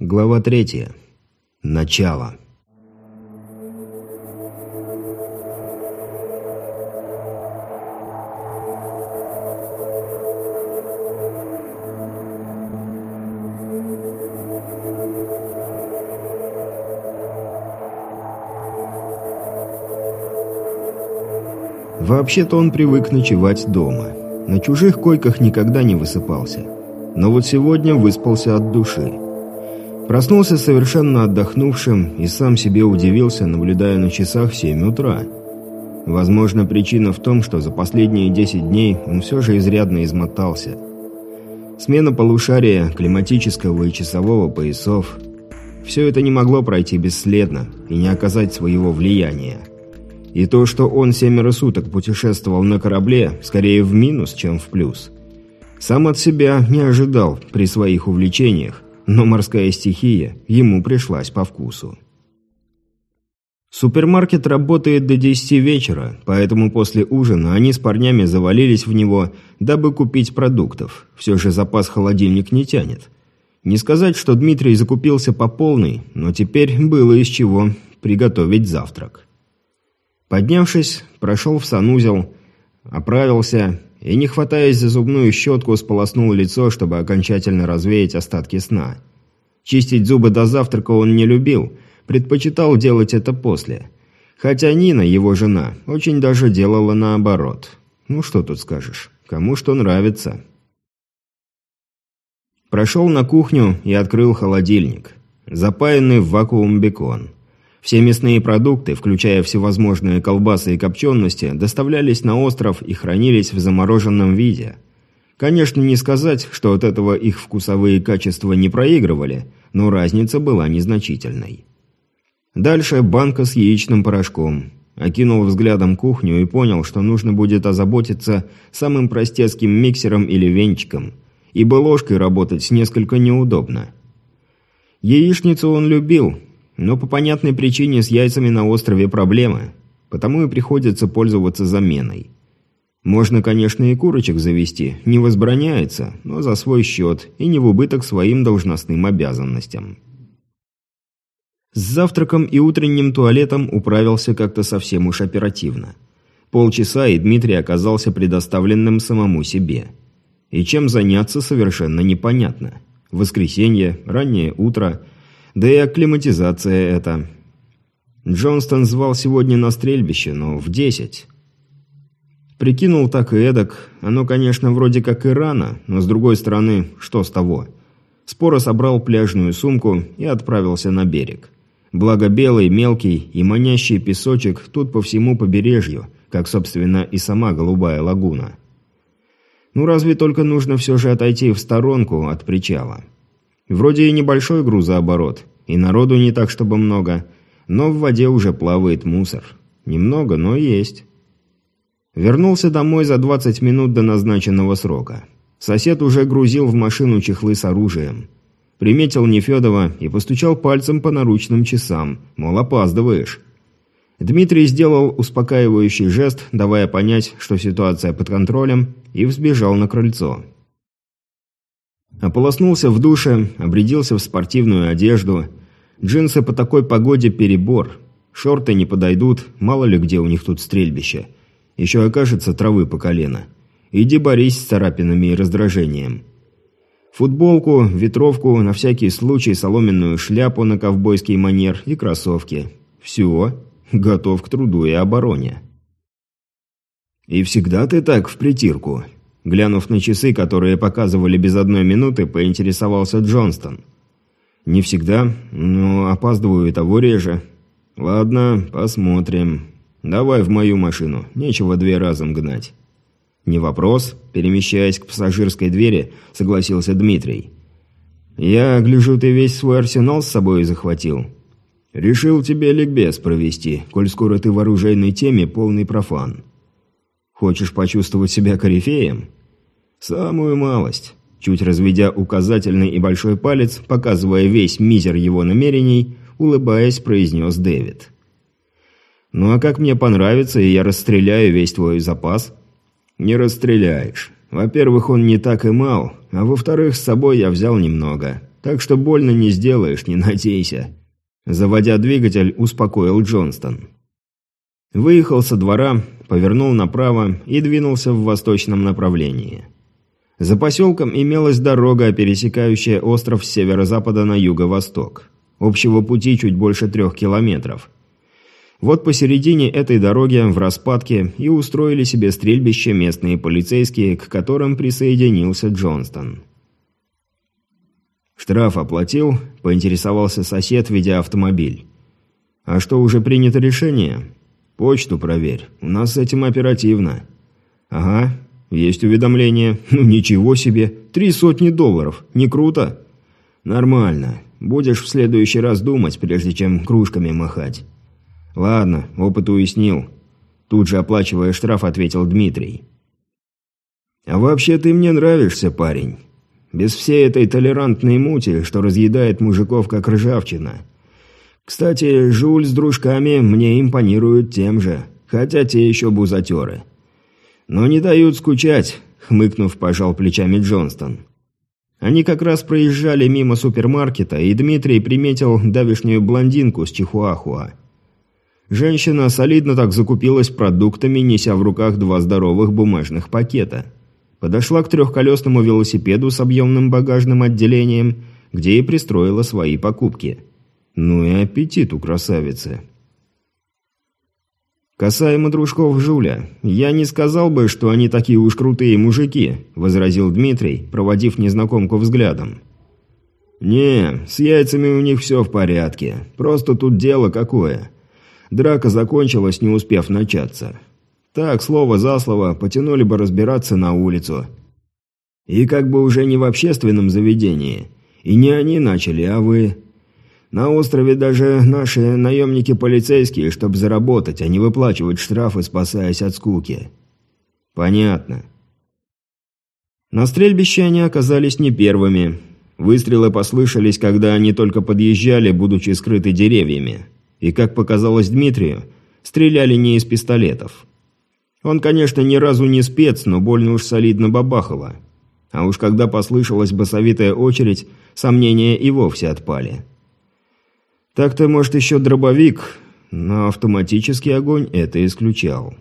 Глава третья. Начало. Вообще-то он привык ночевать дома. На чужих койках никогда не высыпался. Но вот сегодня выспался от души. Проснулся совершенно отдохнувшим и сам себе удивился, наблюдая на часах 7 утра. Возможно, причина в том, что за последние 10 дней он все же изрядно измотался. Смена полушария, климатического и часового поясов – все это не могло пройти бесследно и не оказать своего влияния. И то, что он семеро суток путешествовал на корабле, скорее в минус, чем в плюс. Сам от себя не ожидал при своих увлечениях, но морская стихия ему пришлась по вкусу. Супермаркет работает до 10 вечера, поэтому после ужина они с парнями завалились в него, дабы купить продуктов. Все же запас холодильник не тянет. Не сказать, что Дмитрий закупился по полной, но теперь было из чего приготовить завтрак. Поднявшись, прошел в санузел, оправился и, не хватаясь за зубную щетку, сполоснул лицо, чтобы окончательно развеять остатки сна. Чистить зубы до завтрака он не любил, предпочитал делать это после. Хотя Нина, его жена, очень даже делала наоборот. Ну что тут скажешь, кому что нравится. Прошел на кухню и открыл холодильник. Запаянный в вакуум бекон. Все мясные продукты, включая всевозможные колбасы и копчености, доставлялись на остров и хранились в замороженном виде. Конечно, не сказать, что от этого их вкусовые качества не проигрывали, но разница была незначительной. Дальше банка с яичным порошком. Окинул взглядом кухню и понял, что нужно будет озаботиться самым простецким миксером или венчиком, ибо ложкой работать несколько неудобно. Яичницу он любил, но по понятной причине с яйцами на острове проблемы, потому и приходится пользоваться заменой. Можно, конечно, и курочек завести, не возбраняется, но за свой счет и не в убыток своим должностным обязанностям. С завтраком и утренним туалетом управился как-то совсем уж оперативно. Полчаса, и Дмитрий оказался предоставленным самому себе. И чем заняться совершенно непонятно. Воскресенье, раннее утро – да и акклиматизация это. Джонстон звал сегодня на стрельбище, но в десять. Прикинул так и эдак. Оно, конечно, вроде как и рано, но с другой стороны, что с того? Споро собрал пляжную сумку и отправился на берег. Благо белый, мелкий и манящий песочек тут по всему побережью, как, собственно, и сама голубая лагуна. Ну разве только нужно все же отойти в сторонку от причала. Вроде и небольшой грузооборот, и народу не так чтобы много, но в воде уже плавает мусор. Немного, но есть. Вернулся домой за 20 минут до назначенного срока. Сосед уже грузил в машину чехлы с оружием. Приметил Нефедова и постучал пальцем по наручным часам, мол, опаздываешь. Дмитрий сделал успокаивающий жест, давая понять, что ситуация под контролем, и взбежал на крыльцо. Ополоснулся в душе, обрядился в спортивную одежду. Джинсы по такой погоде перебор. Шорты не подойдут, мало ли где у них тут стрельбище. Еще окажется травы по колено. Иди борись с царапинами и раздражением. Футболку, ветровку, на всякий случай соломенную шляпу на ковбойский манер и кроссовки. Все, готов к труду и обороне. «И всегда ты так в притирку?» Глянув на часы, которые показывали без одной минуты, поинтересовался Джонстон. «Не всегда, но опаздываю и того реже». «Ладно, посмотрим. Давай в мою машину, нечего две разом гнать». «Не вопрос», – перемещаясь к пассажирской двери, согласился Дмитрий. «Я гляжу, ты весь свой арсенал с собой захватил». «Решил тебе ликбез провести, коль скоро ты в оружейной теме полный профан». «Хочешь почувствовать себя корифеем?» «Самую малость». Чуть разведя указательный и большой палец, показывая весь мизер его намерений, улыбаясь, произнес Дэвид. «Ну а как мне понравится, и я расстреляю весь твой запас?» «Не расстреляешь. Во-первых, он не так и мал, а во-вторых, с собой я взял немного. Так что больно не сделаешь, не надейся». Заводя двигатель, успокоил Джонстон. Выехал со двора, повернул направо и двинулся в восточном направлении. За поселком имелась дорога, пересекающая остров с северо-запада на юго-восток. Общего пути чуть больше трех километров. Вот посередине этой дороги в распадке и устроили себе стрельбище местные полицейские, к которым присоединился Джонстон. «Штраф оплатил?» – поинтересовался сосед, ведя автомобиль. «А что, уже принято решение?» «Почту проверь. У нас с этим оперативно». «Ага, есть уведомление. Ну ничего себе. Три сотни долларов. Не круто?» «Нормально. Будешь в следующий раз думать, прежде чем кружками махать». «Ладно, опыт уяснил». Тут же, оплачивая штраф, ответил Дмитрий. «А вообще ты мне нравишься, парень. Без всей этой толерантной мути, что разъедает мужиков как ржавчина». Кстати, Жуль с дружками мне импонируют тем же, хотя те еще бузатеры. Но не дают скучать, хмыкнув, пожал плечами Джонстон. Они как раз проезжали мимо супермаркета, и Дмитрий приметил давишнюю блондинку с чихуахуа. Женщина солидно так закупилась продуктами, неся в руках два здоровых бумажных пакета. Подошла к трехколесному велосипеду с объемным багажным отделением, где и пристроила свои покупки – ну и аппетит у красавицы. «Касаемо дружков Жуля, я не сказал бы, что они такие уж крутые мужики», – возразил Дмитрий, проводив незнакомку взглядом. «Не, с яйцами у них все в порядке. Просто тут дело какое. Драка закончилась, не успев начаться. Так, слово за слово, потянули бы разбираться на улицу. И как бы уже не в общественном заведении. И не они начали, а вы. На острове даже наши наемники-полицейские, чтобы заработать, а не выплачивать штрафы, спасаясь от скуки. Понятно. На стрельбище они оказались не первыми. Выстрелы послышались, когда они только подъезжали, будучи скрыты деревьями. И, как показалось Дмитрию, стреляли не из пистолетов. Он, конечно, ни разу не спец, но больно уж солидно бабахало. А уж когда послышалась басовитая очередь, сомнения и вовсе отпали. Так-то, может, еще дробовик, но автоматический огонь это исключал.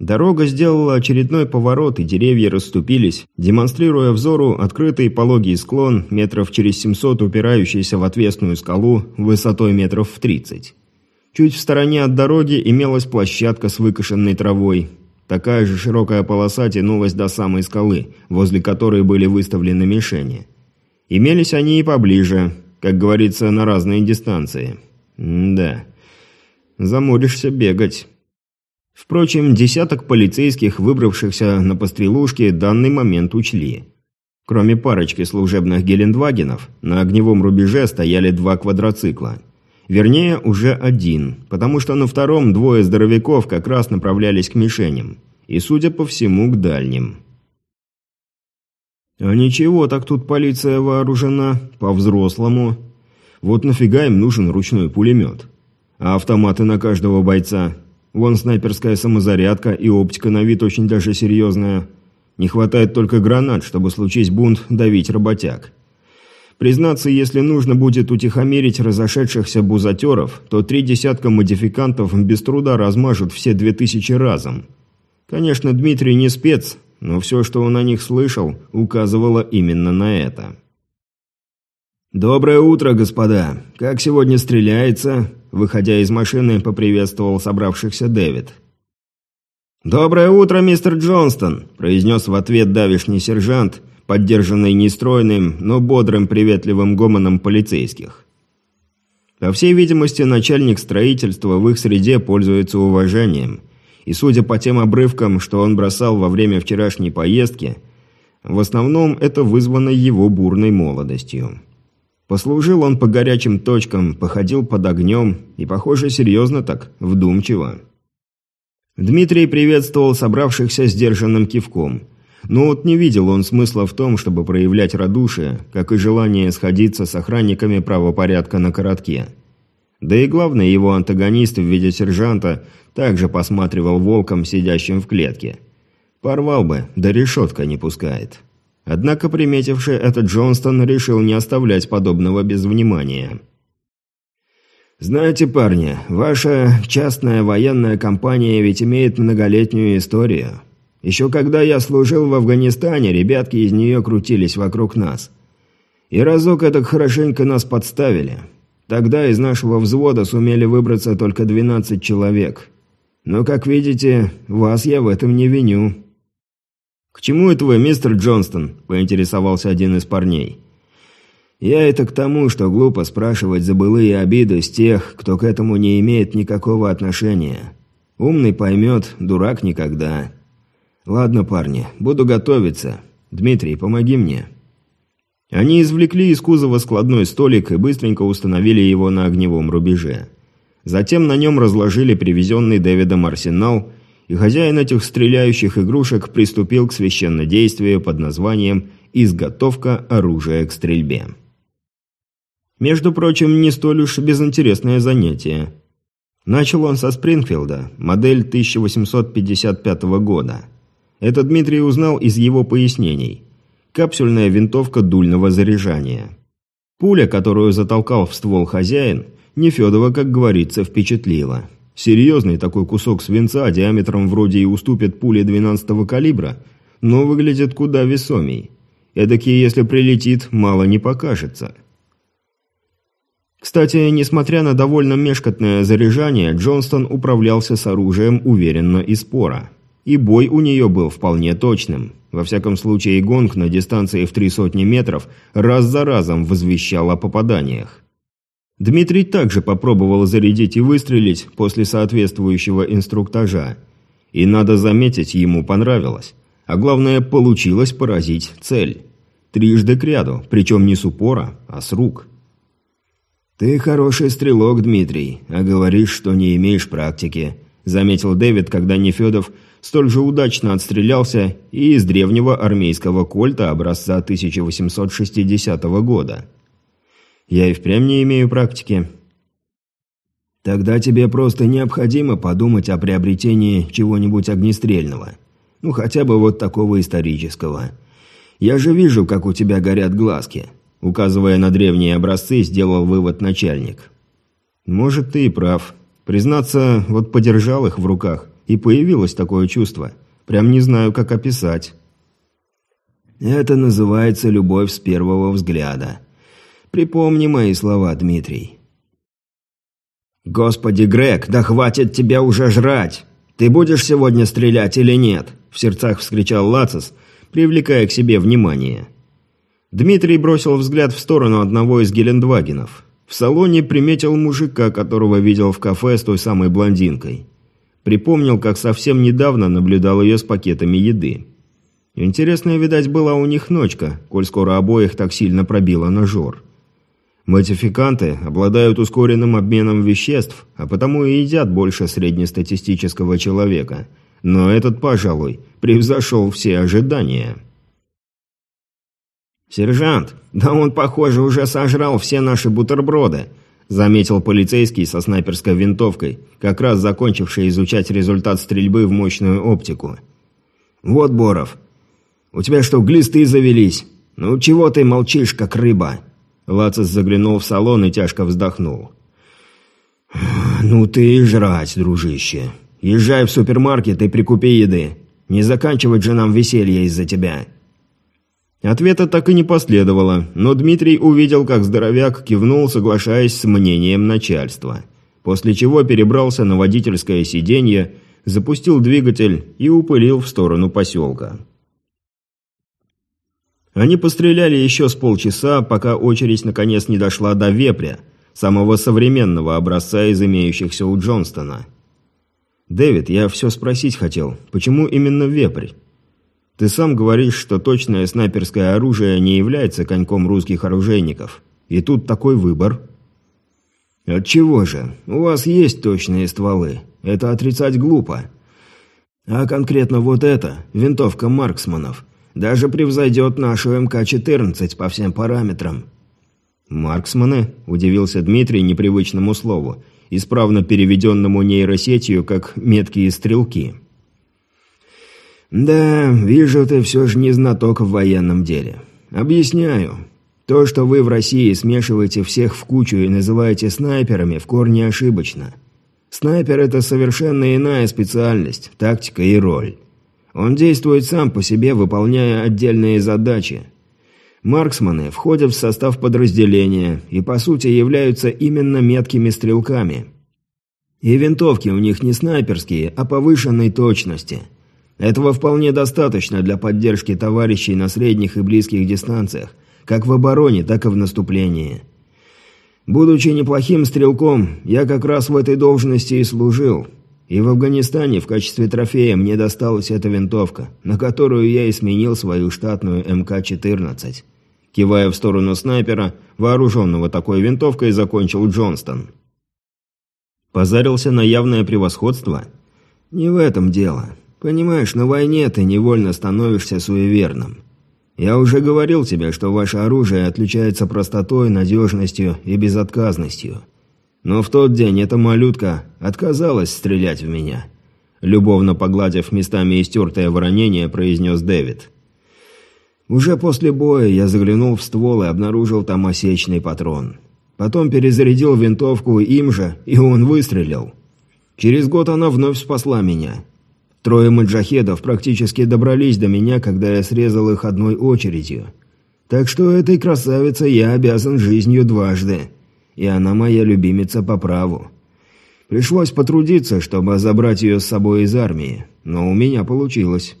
Дорога сделала очередной поворот, и деревья расступились, демонстрируя взору открытый пологий склон, метров через 700 упирающийся в отвесную скалу высотой метров в 30. Чуть в стороне от дороги имелась площадка с выкошенной травой. Такая же широкая полоса тянулась до самой скалы, возле которой были выставлены мишени. Имелись они и поближе, как говорится, на разные дистанции. М да. Заморишься бегать. Впрочем, десяток полицейских, выбравшихся на пострелушке, данный момент учли. Кроме парочки служебных гелендвагенов, на огневом рубеже стояли два квадроцикла. Вернее, уже один, потому что на втором двое здоровяков как раз направлялись к мишеням. И, судя по всему, к дальним. А ничего, так тут полиция вооружена, по-взрослому. Вот нафига им нужен ручной пулемет? А автоматы на каждого бойца? Вон снайперская самозарядка и оптика на вид очень даже серьезная. Не хватает только гранат, чтобы случись бунт, давить работяг. Признаться, если нужно будет утихомирить разошедшихся бузатеров, то три десятка модификантов без труда размажут все две тысячи разом. Конечно, Дмитрий не спец, но все, что он о них слышал, указывало именно на это. «Доброе утро, господа! Как сегодня стреляется?» Выходя из машины, поприветствовал собравшихся Дэвид. «Доброе утро, мистер Джонстон!» – произнес в ответ давишний сержант, поддержанный нестройным, но бодрым приветливым гомоном полицейских. По всей видимости, начальник строительства в их среде пользуется уважением – и судя по тем обрывкам, что он бросал во время вчерашней поездки, в основном это вызвано его бурной молодостью. Послужил он по горячим точкам, походил под огнем и, похоже, серьезно так, вдумчиво. Дмитрий приветствовал собравшихся сдержанным кивком. Но вот не видел он смысла в том, чтобы проявлять радушие, как и желание сходиться с охранниками правопорядка на коротке. Да и главный его антагонист в виде сержанта также посматривал волком, сидящим в клетке. Порвал бы, да решетка не пускает. Однако приметивший этот Джонстон решил не оставлять подобного без внимания. «Знаете, парни, ваша частная военная компания ведь имеет многолетнюю историю. Еще когда я служил в Афганистане, ребятки из нее крутились вокруг нас. И разок это хорошенько нас подставили. Тогда из нашего взвода сумели выбраться только 12 человек. Но, как видите, вас я в этом не виню». «К чему это вы, мистер Джонстон?» – поинтересовался один из парней. Я это к тому, что глупо спрашивать за былые обиды с тех, кто к этому не имеет никакого отношения. Умный поймет, дурак никогда. Ладно, парни, буду готовиться. Дмитрий, помоги мне. Они извлекли из кузова складной столик и быстренько установили его на огневом рубеже. Затем на нем разложили привезенный Дэвидом арсенал, и хозяин этих стреляющих игрушек приступил к священнодействию под названием «Изготовка оружия к стрельбе». Между прочим, не столь уж безинтересное занятие. Начал он со Спрингфилда, модель 1855 года. Это Дмитрий узнал из его пояснений. Капсульная винтовка дульного заряжания. Пуля, которую затолкал в ствол хозяин, Нефедова, как говорится, впечатлила. Серьезный такой кусок свинца диаметром вроде и уступит пуле 12-го калибра, но выглядит куда весомей. Эдакий, если прилетит, мало не покажется. Кстати, несмотря на довольно мешкотное заряжание, Джонстон управлялся с оружием уверенно и споро. И бой у нее был вполне точным. Во всяком случае, гонг на дистанции в три сотни метров раз за разом возвещал о попаданиях. Дмитрий также попробовал зарядить и выстрелить после соответствующего инструктажа. И, надо заметить, ему понравилось. А главное, получилось поразить цель. Трижды к ряду, причем не с упора, а с рук. «Ты хороший стрелок, Дмитрий, а говоришь, что не имеешь практики», заметил Дэвид, когда Нефедов столь же удачно отстрелялся и из древнего армейского кольта образца 1860 года. «Я и впрямь не имею практики». «Тогда тебе просто необходимо подумать о приобретении чего-нибудь огнестрельного. Ну, хотя бы вот такого исторического. Я же вижу, как у тебя горят глазки». Указывая на древние образцы, сделал вывод начальник. «Может, ты и прав. Признаться, вот подержал их в руках, и появилось такое чувство. Прям не знаю, как описать». «Это называется любовь с первого взгляда. Припомни мои слова, Дмитрий». «Господи, Грег, да хватит тебя уже жрать! Ты будешь сегодня стрелять или нет?» – в сердцах вскричал Лацис, привлекая к себе внимание. Дмитрий бросил взгляд в сторону одного из Гелендвагенов. В салоне приметил мужика, которого видел в кафе с той самой блондинкой. Припомнил, как совсем недавно наблюдал ее с пакетами еды. Интересная, видать, была у них ночка, коль скоро обоих так сильно пробило на жор. Модификанты обладают ускоренным обменом веществ, а потому и едят больше среднестатистического человека. Но этот, пожалуй, превзошел все ожидания. «Сержант, да он, похоже, уже сожрал все наши бутерброды», заметил полицейский со снайперской винтовкой, как раз закончивший изучать результат стрельбы в мощную оптику. «Вот, Боров, у тебя что, глисты завелись? Ну чего ты молчишь, как рыба?» Лацис заглянул в салон и тяжко вздохнул. «Ну ты и жрать, дружище. Езжай в супермаркет и прикупи еды. Не заканчивать же нам веселье из-за тебя». Ответа так и не последовало, но Дмитрий увидел, как здоровяк кивнул, соглашаясь с мнением начальства. После чего перебрался на водительское сиденье, запустил двигатель и упылил в сторону поселка. Они постреляли еще с полчаса, пока очередь наконец не дошла до вепря, самого современного образца из имеющихся у Джонстона. «Дэвид, я все спросить хотел. Почему именно вепрь?» Ты сам говоришь, что точное снайперское оружие не является коньком русских оружейников. И тут такой выбор. Отчего же? У вас есть точные стволы. Это отрицать глупо. А конкретно вот эта, винтовка Марксманов, даже превзойдет нашу МК-14 по всем параметрам. «Марксманы?» – удивился Дмитрий непривычному слову, исправно переведенному нейросетью как «меткие стрелки». «Да, вижу, ты все же не знаток в военном деле. Объясняю. То, что вы в России смешиваете всех в кучу и называете снайперами, в корне ошибочно. Снайпер – это совершенно иная специальность, тактика и роль. Он действует сам по себе, выполняя отдельные задачи. Марксманы входят в состав подразделения и, по сути, являются именно меткими стрелками. И винтовки у них не снайперские, а повышенной точности. Этого вполне достаточно для поддержки товарищей на средних и близких дистанциях, как в обороне, так и в наступлении. Будучи неплохим стрелком, я как раз в этой должности и служил – и в Афганистане в качестве трофея мне досталась эта винтовка, на которую я и сменил свою штатную МК-14. Кивая в сторону снайпера, вооруженного такой винтовкой, закончил Джонстон. Позарился на явное превосходство? Не в этом дело. Понимаешь, на войне ты невольно становишься суеверным. Я уже говорил тебе, что ваше оружие отличается простотой, надежностью и безотказностью. Но в тот день эта малютка отказалась стрелять в меня. Любовно погладив местами истертое воронение, произнес Дэвид. Уже после боя я заглянул в ствол и обнаружил там осечный патрон. Потом перезарядил винтовку им же, и он выстрелил. Через год она вновь спасла меня. Трое маджахедов практически добрались до меня, когда я срезал их одной очередью. Так что этой красавице я обязан жизнью дважды и она моя любимица по праву. Пришлось потрудиться, чтобы забрать ее с собой из армии, но у меня получилось.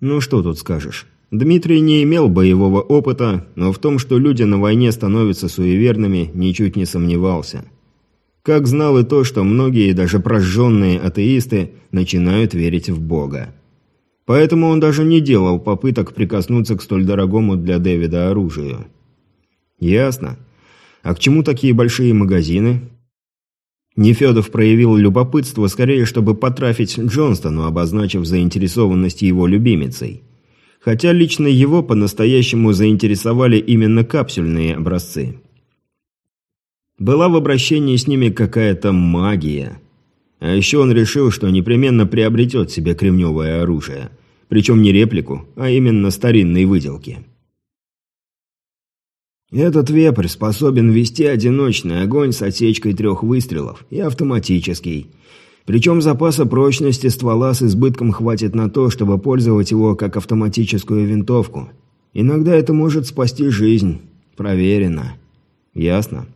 Ну что тут скажешь. Дмитрий не имел боевого опыта, но в том, что люди на войне становятся суеверными, ничуть не сомневался. Как знал и то, что многие, даже прожженные атеисты, начинают верить в Бога. Поэтому он даже не делал попыток прикоснуться к столь дорогому для Дэвида оружию. «Ясно. А к чему такие большие магазины?» Нефедов проявил любопытство скорее, чтобы потрафить Джонстону, обозначив заинтересованность его любимицей. Хотя лично его по-настоящему заинтересовали именно капсюльные образцы. Была в обращении с ними какая-то магия. А еще он решил, что непременно приобретет себе кремневое оружие. Причем не реплику, а именно старинной выделки. Этот вепрь способен вести одиночный огонь с отсечкой трех выстрелов и автоматический. Причем запаса прочности ствола с избытком хватит на то, чтобы пользовать его как автоматическую винтовку. Иногда это может спасти жизнь. Проверено. Ясно?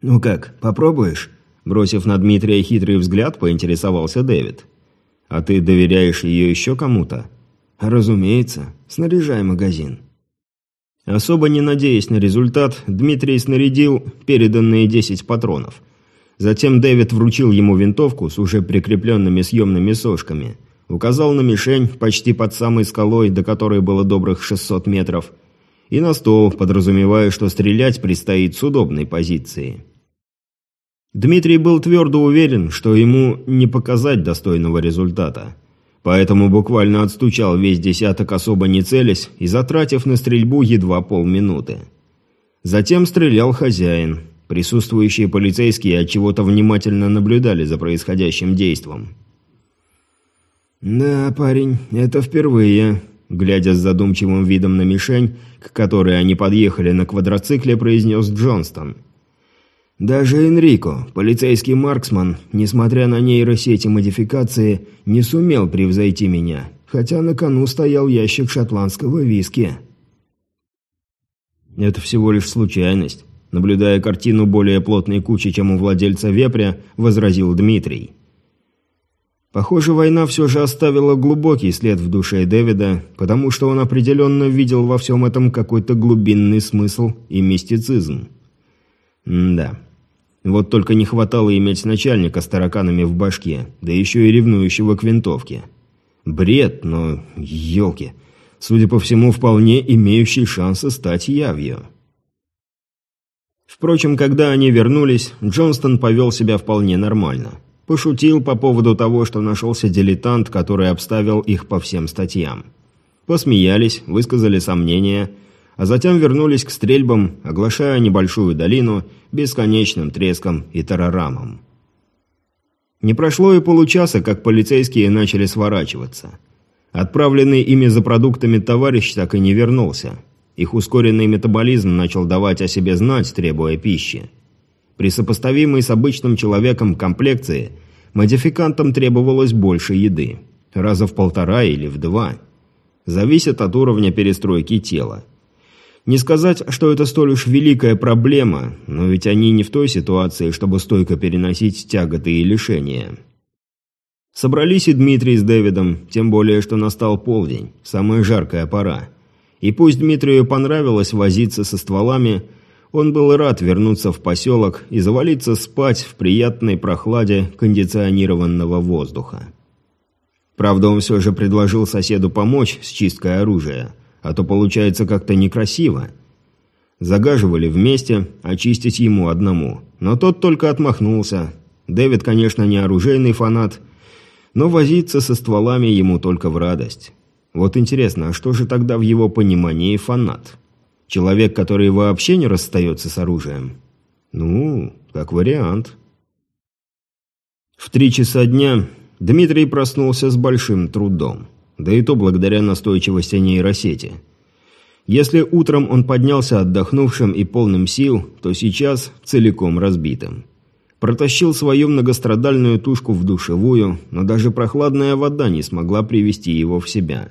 «Ну как, попробуешь?» Бросив на Дмитрия хитрый взгляд, поинтересовался Дэвид. «А ты доверяешь ее еще кому-то?» «Разумеется. Снаряжай магазин». Особо не надеясь на результат, Дмитрий снарядил переданные 10 патронов. Затем Дэвид вручил ему винтовку с уже прикрепленными съемными сошками. Указал на мишень почти под самой скалой, до которой было добрых 600 метров. И на стол, подразумевая, что стрелять предстоит с удобной позиции. Дмитрий был твердо уверен, что ему не показать достойного результата – Поэтому буквально отстучал весь десяток особо не целясь и затратив на стрельбу едва полминуты. Затем стрелял хозяин. Присутствующие полицейские от чего-то внимательно наблюдали за происходящим действом. «Да, парень, это впервые», – глядя с задумчивым видом на мишень, к которой они подъехали на квадроцикле, произнес Джонстон – даже Энрико, полицейский марксман, несмотря на нейросети модификации, не сумел превзойти меня, хотя на кону стоял ящик шотландского виски. Это всего лишь случайность. Наблюдая картину более плотной кучи, чем у владельца вепря, возразил Дмитрий. Похоже, война все же оставила глубокий след в душе Дэвида, потому что он определенно видел во всем этом какой-то глубинный смысл и мистицизм. М да. Вот только не хватало иметь начальника с тараканами в башке, да еще и ревнующего к винтовке. Бред, но... елки. Судя по всему, вполне имеющий шансы стать явью. Впрочем, когда они вернулись, Джонстон повел себя вполне нормально. Пошутил по поводу того, что нашелся дилетант, который обставил их по всем статьям. Посмеялись, высказали сомнения – а затем вернулись к стрельбам, оглашая небольшую долину бесконечным треском и тарарамом. Не прошло и получаса, как полицейские начали сворачиваться. Отправленный ими за продуктами товарищ так и не вернулся. Их ускоренный метаболизм начал давать о себе знать, требуя пищи. При сопоставимой с обычным человеком комплекции модификантам требовалось больше еды. Раза в полтора или в два. Зависит от уровня перестройки тела. Не сказать, что это столь уж великая проблема, но ведь они не в той ситуации, чтобы стойко переносить тяготы и лишения. Собрались и Дмитрий с Дэвидом, тем более, что настал полдень, самая жаркая пора. И пусть Дмитрию понравилось возиться со стволами, он был рад вернуться в поселок и завалиться спать в приятной прохладе кондиционированного воздуха. Правда, он все же предложил соседу помочь с чисткой оружия, а то получается как-то некрасиво. Загаживали вместе, очистить ему одному. Но тот только отмахнулся. Дэвид, конечно, не оружейный фанат, но возиться со стволами ему только в радость. Вот интересно, а что же тогда в его понимании фанат? Человек, который вообще не расстается с оружием? Ну, как вариант. В три часа дня Дмитрий проснулся с большим трудом. Да и то благодаря настойчивости нейросети. Если утром он поднялся отдохнувшим и полным сил, то сейчас целиком разбитым. Протащил свою многострадальную тушку в душевую, но даже прохладная вода не смогла привести его в себя.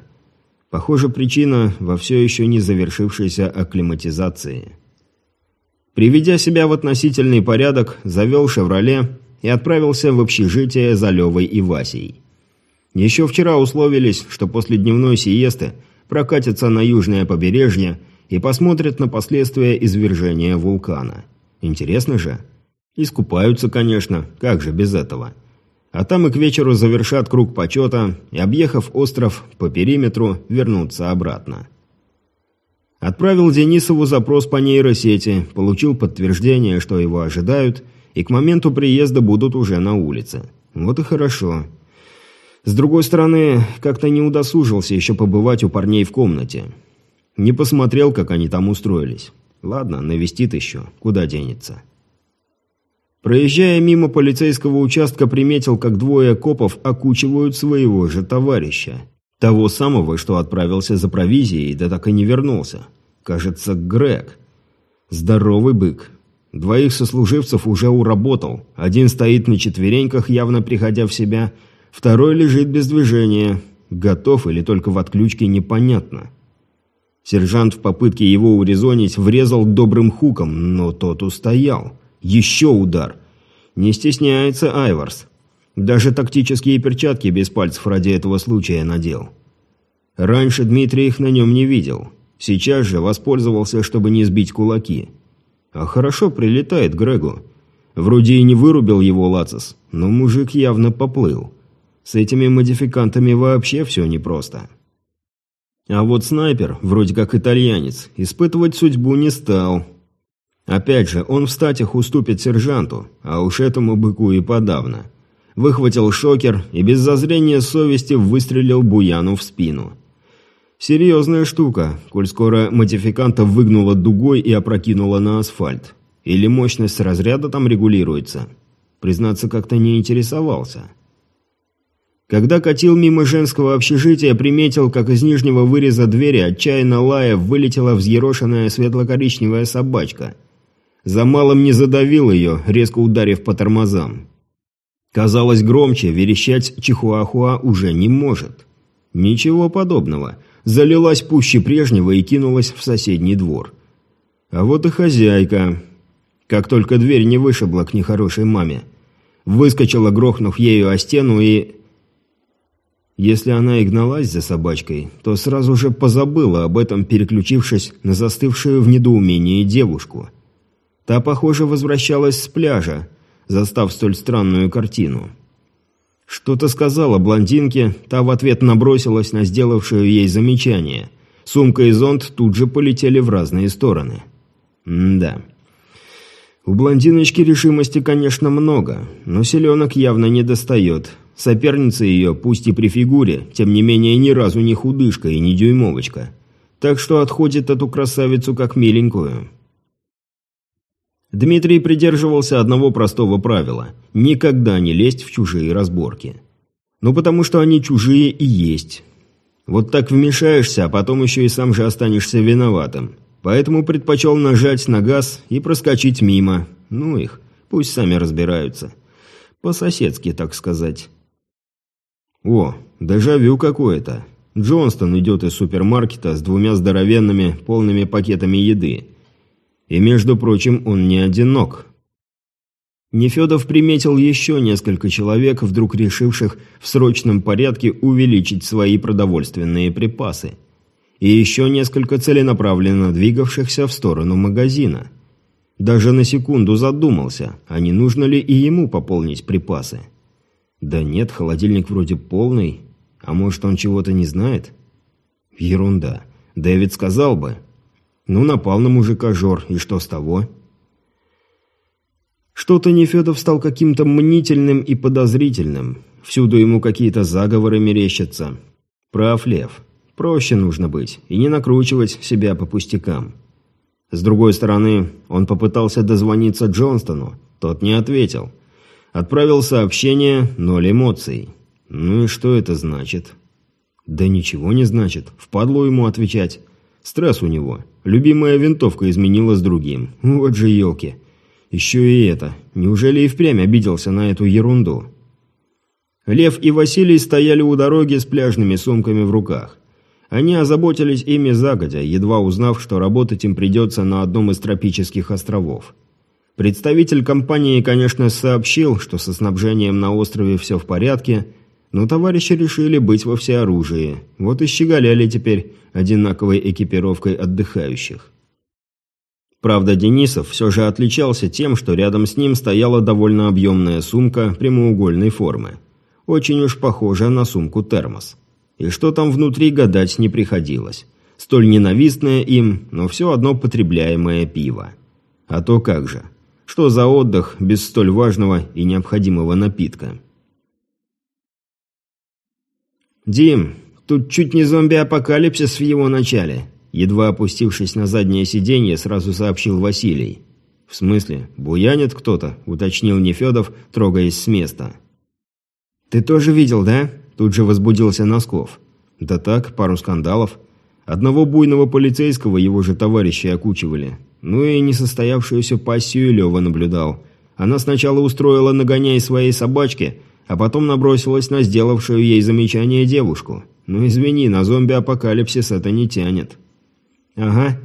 Похоже, причина во все еще не завершившейся акклиматизации. Приведя себя в относительный порядок, завел «Шевроле» и отправился в общежитие за Левой и Васей. Еще вчера условились, что после дневной сиесты прокатятся на южное побережье и посмотрят на последствия извержения вулкана. Интересно же? Искупаются, конечно, как же без этого? А там и к вечеру завершат круг почета и, объехав остров по периметру, вернутся обратно. Отправил Денисову запрос по нейросети, получил подтверждение, что его ожидают, и к моменту приезда будут уже на улице. Вот и хорошо. С другой стороны, как-то не удосужился еще побывать у парней в комнате. Не посмотрел, как они там устроились. Ладно, навестит еще, куда денется. Проезжая мимо полицейского участка, приметил, как двое копов окучивают своего же товарища. Того самого, что отправился за провизией, да так и не вернулся. Кажется, Грег. Здоровый бык. Двоих сослуживцев уже уработал. Один стоит на четвереньках, явно приходя в себя. Второй лежит без движения. Готов или только в отключке, непонятно. Сержант в попытке его урезонить врезал добрым хуком, но тот устоял. Еще удар. Не стесняется Айварс. Даже тактические перчатки без пальцев ради этого случая надел. Раньше Дмитрий их на нем не видел. Сейчас же воспользовался, чтобы не сбить кулаки. А хорошо прилетает Грегу. Вроде и не вырубил его Лацис, но мужик явно поплыл. С этими модификантами вообще все непросто. А вот снайпер, вроде как итальянец, испытывать судьбу не стал – Опять же, он в статях уступит сержанту, а уж этому быку и подавно. Выхватил шокер и без зазрения совести выстрелил Буяну в спину. Серьезная штука, коль скоро модификанта выгнула дугой и опрокинула на асфальт. Или мощность разряда там регулируется. Признаться, как-то не интересовался. Когда катил мимо женского общежития, приметил, как из нижнего выреза двери, отчаянно лая, вылетела взъерошенная светло-коричневая собачка – за малым не задавил ее, резко ударив по тормозам. Казалось, громче верещать Чихуахуа уже не может. Ничего подобного. Залилась пуще прежнего и кинулась в соседний двор. А вот и хозяйка. Как только дверь не вышибла к нехорошей маме. Выскочила, грохнув ею о стену и... Если она и гналась за собачкой, то сразу же позабыла об этом, переключившись на застывшую в недоумении девушку – Та, похоже, возвращалась с пляжа, застав столь странную картину. Что-то сказала блондинке, та в ответ набросилась на сделавшую ей замечание. Сумка и зонт тут же полетели в разные стороны. М да. У блондиночки решимости, конечно, много, но селенок явно не достает. Соперница ее, пусть и при фигуре, тем не менее ни разу не худышка и не дюймовочка. Так что отходит эту красавицу как миленькую. Дмитрий придерживался одного простого правила – никогда не лезть в чужие разборки. Ну, потому что они чужие и есть. Вот так вмешаешься, а потом еще и сам же останешься виноватым. Поэтому предпочел нажать на газ и проскочить мимо. Ну их, пусть сами разбираются. По-соседски, так сказать. О, дежавю какое-то. Джонстон идет из супермаркета с двумя здоровенными, полными пакетами еды. И, между прочим, он не одинок. Нефедов приметил еще несколько человек, вдруг решивших в срочном порядке увеличить свои продовольственные припасы. И еще несколько целенаправленно двигавшихся в сторону магазина. Даже на секунду задумался, а не нужно ли и ему пополнить припасы. Да нет, холодильник вроде полный, а может он чего-то не знает? Ерунда. Дэвид сказал бы. Ну, напал на мужика Жор, и что с того? Что-то Нефедов стал каким-то мнительным и подозрительным. Всюду ему какие-то заговоры мерещатся. Прав Лев. Проще нужно быть и не накручивать себя по пустякам. С другой стороны, он попытался дозвониться Джонстону. Тот не ответил. Отправил сообщение, ноль эмоций. Ну и что это значит? Да ничего не значит. Впадло ему отвечать. Стресс у него. Любимая винтовка изменила с другим. Вот же елки. Еще и это. Неужели и впрямь обиделся на эту ерунду? Лев и Василий стояли у дороги с пляжными сумками в руках. Они озаботились ими загодя, едва узнав, что работать им придется на одном из тропических островов. Представитель компании, конечно, сообщил, что со снабжением на острове все в порядке, но товарищи решили быть во всеоружии. Вот и щеголяли теперь одинаковой экипировкой отдыхающих. Правда, Денисов все же отличался тем, что рядом с ним стояла довольно объемная сумка прямоугольной формы. Очень уж похожая на сумку-термос. И что там внутри гадать не приходилось. Столь ненавистное им, но все одно потребляемое пиво. А то как же. Что за отдых без столь важного и необходимого напитка? «Дим, тут чуть не зомби-апокалипсис в его начале», Едва опустившись на заднее сиденье, сразу сообщил Василий. «В смысле? Буянит кто-то?» – уточнил Нефедов, трогаясь с места. «Ты тоже видел, да?» – тут же возбудился Носков. «Да так, пару скандалов. Одного буйного полицейского его же товарищи окучивали. Ну и несостоявшуюся пассию Лева наблюдал. Она сначала устроила нагоняй своей собачки, а потом набросилась на сделавшую ей замечание девушку. Ну извини, на зомби-апокалипсис это не тянет». «Ага.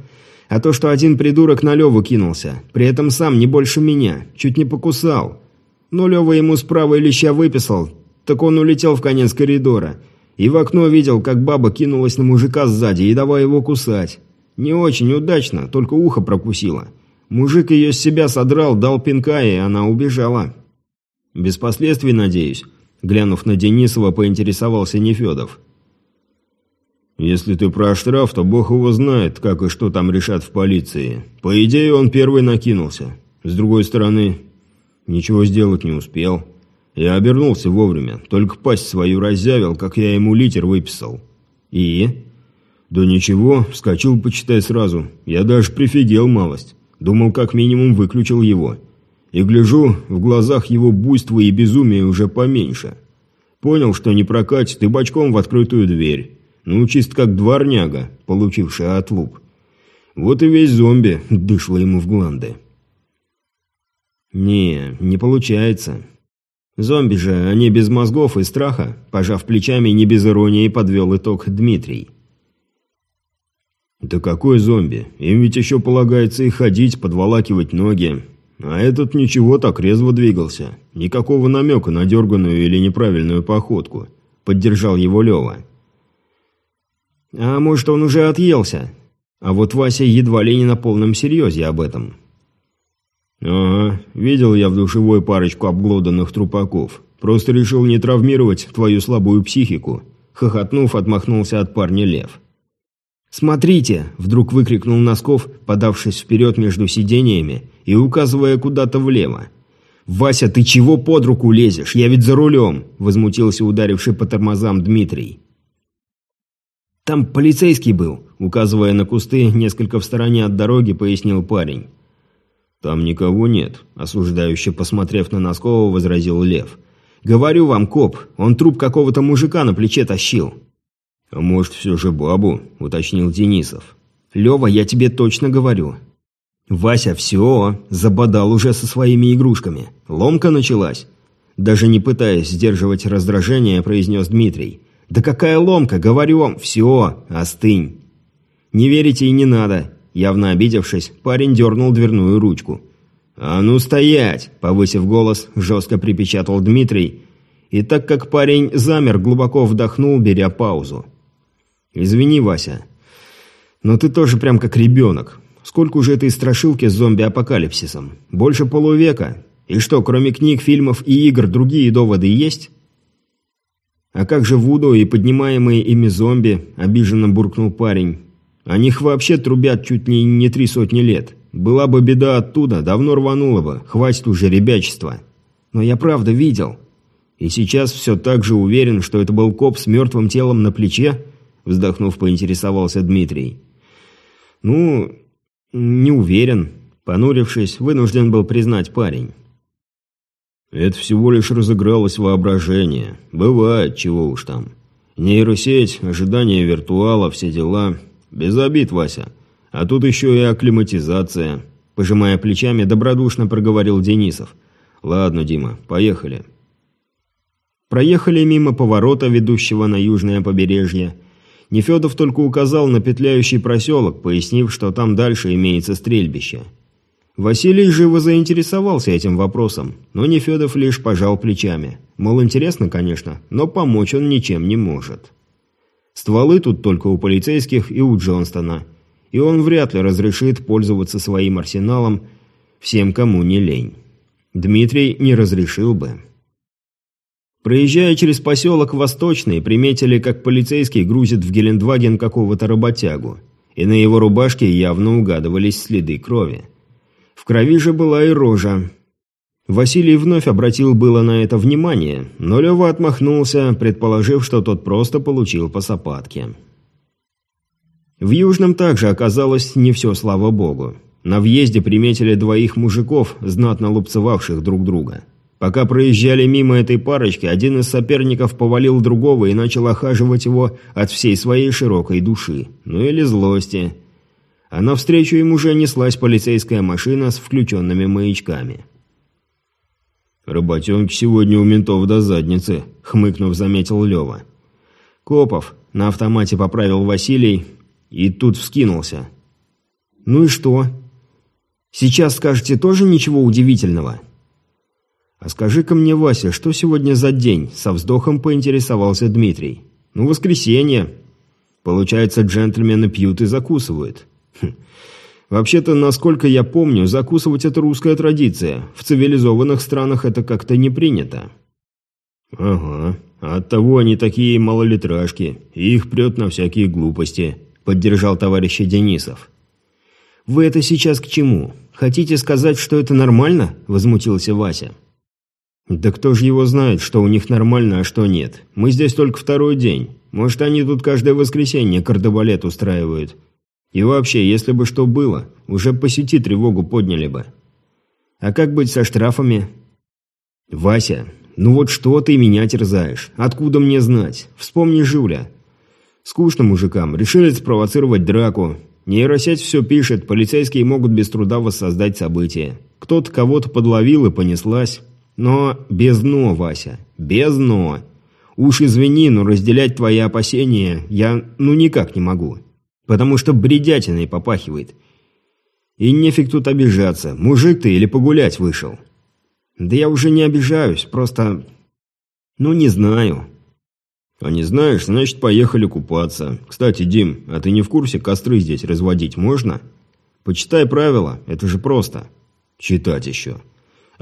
А то, что один придурок на Леву кинулся, при этом сам не больше меня, чуть не покусал. Но Лева ему справа леща выписал, так он улетел в конец коридора. И в окно видел, как баба кинулась на мужика сзади и давай его кусать. Не очень удачно, только ухо прокусило. Мужик ее с себя содрал, дал пинка, и она убежала. Без последствий, надеюсь?» Глянув на Денисова, поинтересовался Нефедов. Если ты про штраф, то бог его знает, как и что там решат в полиции. По идее, он первый накинулся. С другой стороны, ничего сделать не успел. Я обернулся вовремя, только пасть свою раззявил, как я ему литер выписал. И? Да ничего, вскочил, почитай сразу. Я даже прифигел малость. Думал, как минимум выключил его. И гляжу, в глазах его буйства и безумия уже поменьше. Понял, что не прокатит, и бочком в открытую дверь. Ну, чист как дворняга, получившая отлуп. Вот и весь зомби дышло ему в гланды. «Не, не получается. Зомби же, они без мозгов и страха», пожав плечами, не без иронии подвел итог Дмитрий. «Да какой зомби? Им ведь еще полагается и ходить, подволакивать ноги. А этот ничего так резво двигался. Никакого намека на дерганную или неправильную походку», — поддержал его Лева. А может, он уже отъелся? А вот Вася едва ли не на полном серьезе об этом. «Ага, видел я в душевой парочку обглоданных трупаков. Просто решил не травмировать твою слабую психику». Хохотнув, отмахнулся от парня Лев. «Смотрите!» – вдруг выкрикнул Носков, подавшись вперед между сидениями и указывая куда-то влево. «Вася, ты чего под руку лезешь? Я ведь за рулем!» – возмутился ударивший по тормозам Дмитрий. «Там полицейский был», — указывая на кусты несколько в стороне от дороги, пояснил парень. «Там никого нет», – осуждающе посмотрев на Носкова, возразил Лев. «Говорю вам, коп, он труп какого-то мужика на плече тащил». «А может, все же бабу?» – уточнил Денисов. «Лева, я тебе точно говорю». «Вася, все, забодал уже со своими игрушками. Ломка началась». Даже не пытаясь сдерживать раздражение, произнес Дмитрий. «Да какая ломка, говорю вам, все, остынь». «Не верите и не надо. Явно обидевшись, парень дернул дверную ручку. «А ну стоять!» – повысив голос, жестко припечатал Дмитрий. И так как парень замер, глубоко вдохнул, беря паузу. «Извини, Вася, но ты тоже прям как ребенок. Сколько уже этой страшилки с зомби-апокалипсисом? Больше полувека? И что, кроме книг, фильмов и игр, другие доводы есть?» «А как же Вудо и поднимаемые ими зомби?» – обиженно буркнул парень. О них вообще трубят чуть ли не три сотни лет. Была бы беда оттуда, давно рвануло бы, хватит уже ребячества. Но я правда видел. И сейчас все так же уверен, что это был коп с мертвым телом на плече? Вздохнув, поинтересовался Дмитрий. Ну, не уверен. Понурившись, вынужден был признать парень. Это всего лишь разыгралось воображение. Бывает, чего уж там. Нейросеть, ожидание виртуала, все дела. «Без обид, Вася. А тут еще и акклиматизация». Пожимая плечами, добродушно проговорил Денисов. «Ладно, Дима, поехали». Проехали мимо поворота, ведущего на южное побережье. Нефедов только указал на петляющий проселок, пояснив, что там дальше имеется стрельбище. Василий живо заинтересовался этим вопросом, но Нефедов лишь пожал плечами. Мол, интересно, конечно, но помочь он ничем не может. Стволы тут только у полицейских и у Джонстона. И он вряд ли разрешит пользоваться своим арсеналом всем, кому не лень. Дмитрий не разрешил бы. Проезжая через поселок Восточный, приметили, как полицейский грузит в Гелендваген какого-то работягу. И на его рубашке явно угадывались следы крови. В крови же была и рожа. Василий вновь обратил было на это внимание, но Лева отмахнулся, предположив, что тот просто получил по сапатке. В Южном также оказалось не все, слава богу. На въезде приметили двоих мужиков, знатно лупцевавших друг друга. Пока проезжали мимо этой парочки, один из соперников повалил другого и начал охаживать его от всей своей широкой души. Ну или злости. А навстречу ему уже неслась полицейская машина с включенными маячками. «Работенки сегодня у ментов до задницы», — хмыкнув, заметил Лева. «Копов», — на автомате поправил Василий и тут вскинулся. «Ну и что? Сейчас скажете тоже ничего удивительного?» «А скажи-ка мне, Вася, что сегодня за день?» — со вздохом поинтересовался Дмитрий. «Ну, воскресенье. Получается, джентльмены пьют и закусывают. Хм. Вообще-то, насколько я помню, закусывать это русская традиция. В цивилизованных странах это как-то не принято. Ага, оттого они такие малолитражки, и их прет на всякие глупости, поддержал товарищ Денисов. Вы это сейчас к чему? Хотите сказать, что это нормально? Возмутился Вася. Да кто же его знает, что у них нормально, а что нет. Мы здесь только второй день. Может, они тут каждое воскресенье кардебалет устраивают. И вообще, если бы что было, уже по сети тревогу подняли бы. А как быть со штрафами? Вася, ну вот что ты меня терзаешь? Откуда мне знать? Вспомни Жуля. Скучно мужикам, решили спровоцировать драку. Нейросеть все пишет, полицейские могут без труда воссоздать события. Кто-то кого-то подловил и понеслась. Но без «но», Вася, без «но». Уж извини, но разделять твои опасения я ну никак не могу потому что бредятиной попахивает. И нефиг тут обижаться, мужик ты или погулять вышел. Да я уже не обижаюсь, просто... Ну, не знаю. А не знаешь, значит, поехали купаться. Кстати, Дим, а ты не в курсе, костры здесь разводить можно? Почитай правила, это же просто. Читать еще.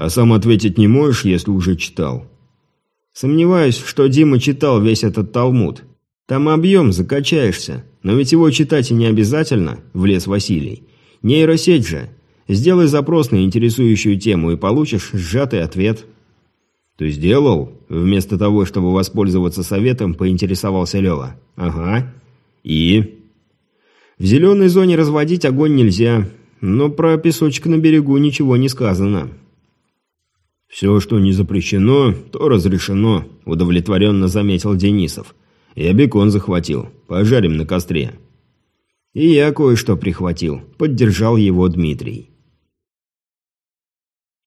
А сам ответить не можешь, если уже читал. Сомневаюсь, что Дима читал весь этот Талмуд. Там объем, закачаешься. Но ведь его читать и не обязательно, влез Василий. Нейросеть же. Сделай запрос на интересующую тему и получишь сжатый ответ. Ты сделал? Вместо того, чтобы воспользоваться советом, поинтересовался Лева. Ага. И? В зеленой зоне разводить огонь нельзя. но про песочек на берегу ничего не сказано. «Все, что не запрещено, то разрешено», – удовлетворенно заметил Денисов. «Я бекон захватил. Пожарим на костре». «И я кое-что прихватил», – поддержал его Дмитрий.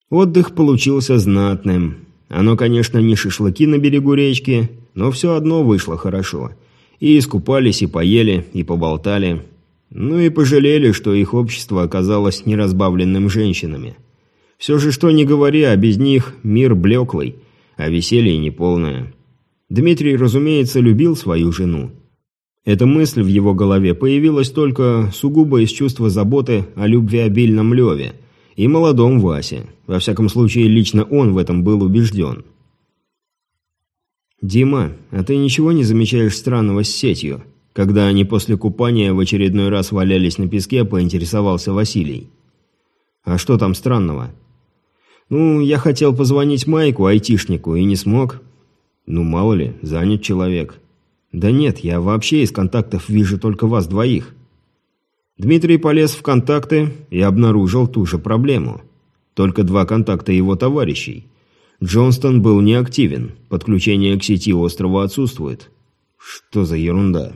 Отдых получился знатным. Оно, конечно, не шашлыки на берегу речки, но все одно вышло хорошо. И искупались, и поели, и поболтали. Ну и пожалели, что их общество оказалось неразбавленным женщинами. Все же, что ни говори, а без них мир блеклый, а веселье неполное. Дмитрий, разумеется, любил свою жену. Эта мысль в его голове появилась только сугубо из чувства заботы о любвеобильном Леве и молодом Васе. Во всяком случае, лично он в этом был убежден. «Дима, а ты ничего не замечаешь странного с сетью?» Когда они после купания в очередной раз валялись на песке, поинтересовался Василий. «А что там странного?» «Ну, я хотел позвонить Майку, айтишнику, и не смог». «Ну, мало ли, занят человек». «Да нет, я вообще из контактов вижу только вас двоих». Дмитрий полез в контакты и обнаружил ту же проблему. Только два контакта его товарищей. Джонстон был неактивен, подключение к сети острова отсутствует. Что за ерунда?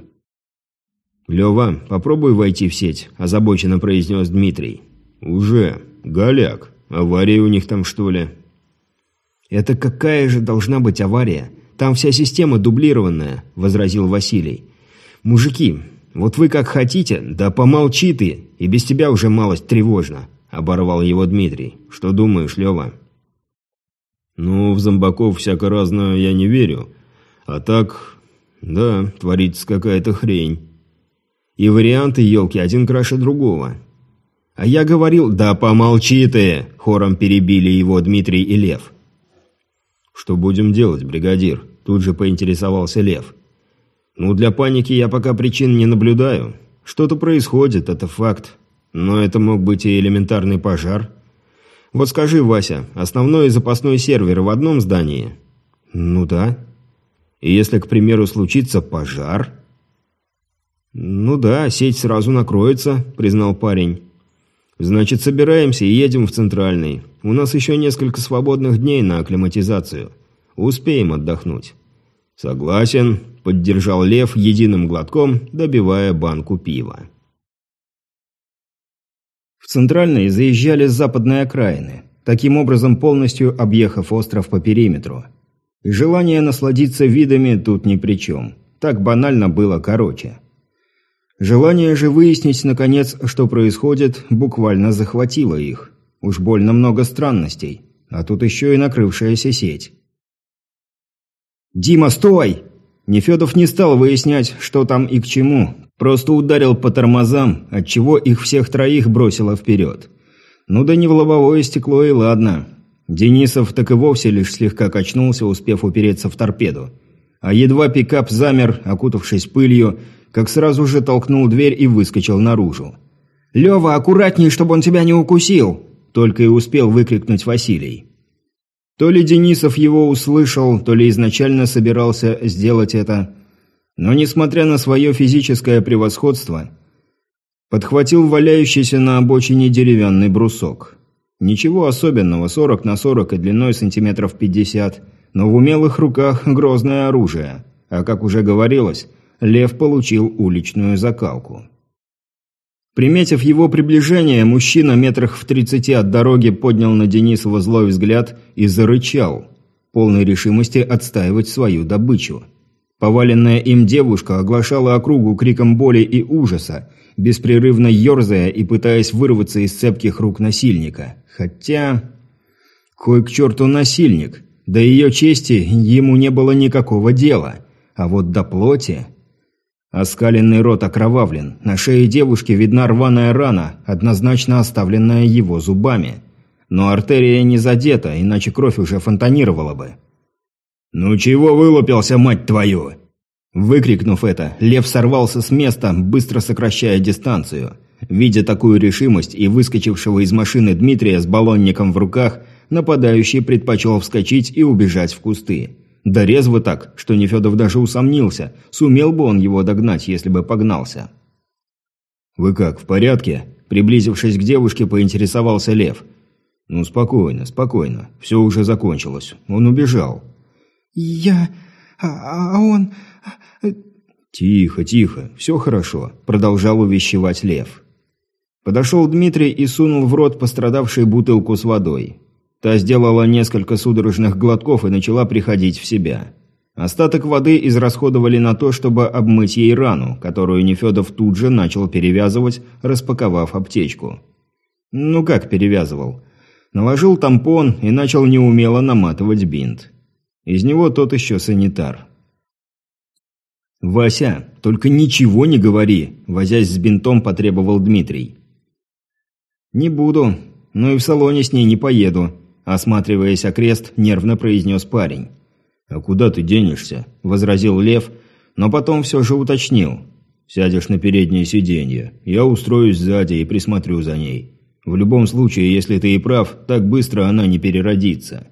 «Лева, попробуй войти в сеть», – озабоченно произнес Дмитрий. «Уже. Голяк». Авария у них там, что ли? Это какая же должна быть авария? Там вся система дублированная, возразил Василий. Мужики, вот вы как хотите, да помолчи ты, и без тебя уже малость тревожно, оборвал его Дмитрий. Что думаешь, Лева? Ну, в зомбаков всяко разное я не верю. А так, да, творится какая-то хрень. И варианты, елки, один краше другого. «А я говорил...» «Да помолчи ты!» – хором перебили его Дмитрий и Лев. «Что будем делать, бригадир?» – тут же поинтересовался Лев. «Ну, для паники я пока причин не наблюдаю. Что-то происходит, это факт. Но это мог быть и элементарный пожар. Вот скажи, Вася, основной и запасной сервер в одном здании?» «Ну да». «И если, к примеру, случится пожар?» «Ну да, сеть сразу накроется», – признал парень. «Значит, собираемся и едем в Центральный. У нас еще несколько свободных дней на акклиматизацию. Успеем отдохнуть». «Согласен», – поддержал Лев единым глотком, добивая банку пива. В Центральный заезжали с западной окраины, таким образом полностью объехав остров по периметру. Желание насладиться видами тут ни при чем. Так банально было короче. Желание же выяснить, наконец, что происходит, буквально захватило их. Уж больно много странностей. А тут еще и накрывшаяся сеть. «Дима, стой!» Нефедов не стал выяснять, что там и к чему. Просто ударил по тормозам, отчего их всех троих бросило вперед. Ну да не в лобовое стекло и ладно. Денисов так и вовсе лишь слегка качнулся, успев упереться в торпеду. А едва пикап замер, окутавшись пылью, как сразу же толкнул дверь и выскочил наружу. «Лёва, аккуратней, чтобы он тебя не укусил!» Только и успел выкрикнуть Василий. То ли Денисов его услышал, то ли изначально собирался сделать это, но, несмотря на свое физическое превосходство, подхватил валяющийся на обочине деревянный брусок. Ничего особенного, 40 на 40 и длиной сантиметров 50, но в умелых руках грозное оружие, а, как уже говорилось, Лев получил уличную закалку. Приметив его приближение, мужчина метрах в тридцати от дороги поднял на Денисова злой взгляд и зарычал, полной решимости отстаивать свою добычу. Поваленная им девушка оглашала округу криком боли и ужаса, беспрерывно ерзая и пытаясь вырваться из цепких рук насильника. Хотя... Кой к черту насильник? До ее чести ему не было никакого дела. А вот до плоти... Оскаленный рот окровавлен, на шее девушки видна рваная рана, однозначно оставленная его зубами. Но артерия не задета, иначе кровь уже фонтанировала бы. «Ну чего вылупился, мать твою?» Выкрикнув это, лев сорвался с места, быстро сокращая дистанцию. Видя такую решимость и выскочившего из машины Дмитрия с баллонником в руках, нападающий предпочел вскочить и убежать в кусты. Да резво так, что Нефедов даже усомнился, сумел бы он его догнать, если бы погнался. «Вы как, в порядке?» Приблизившись к девушке, поинтересовался Лев. «Ну, спокойно, спокойно. Все уже закончилось. Он убежал». «Я... А, а он...» «Тихо, тихо. Все хорошо», – продолжал увещевать Лев. Подошел Дмитрий и сунул в рот пострадавшей бутылку с водой. Та сделала несколько судорожных глотков и начала приходить в себя. Остаток воды израсходовали на то, чтобы обмыть ей рану, которую Нефедов тут же начал перевязывать, распаковав аптечку. Ну как перевязывал? Наложил тампон и начал неумело наматывать бинт. Из него тот еще санитар. «Вася, только ничего не говори!» – возясь с бинтом, потребовал Дмитрий. «Не буду, но и в салоне с ней не поеду», Осматриваясь окрест, нервно произнес парень. «А куда ты денешься?» – возразил Лев, но потом все же уточнил. «Сядешь на переднее сиденье. Я устроюсь сзади и присмотрю за ней. В любом случае, если ты и прав, так быстро она не переродится».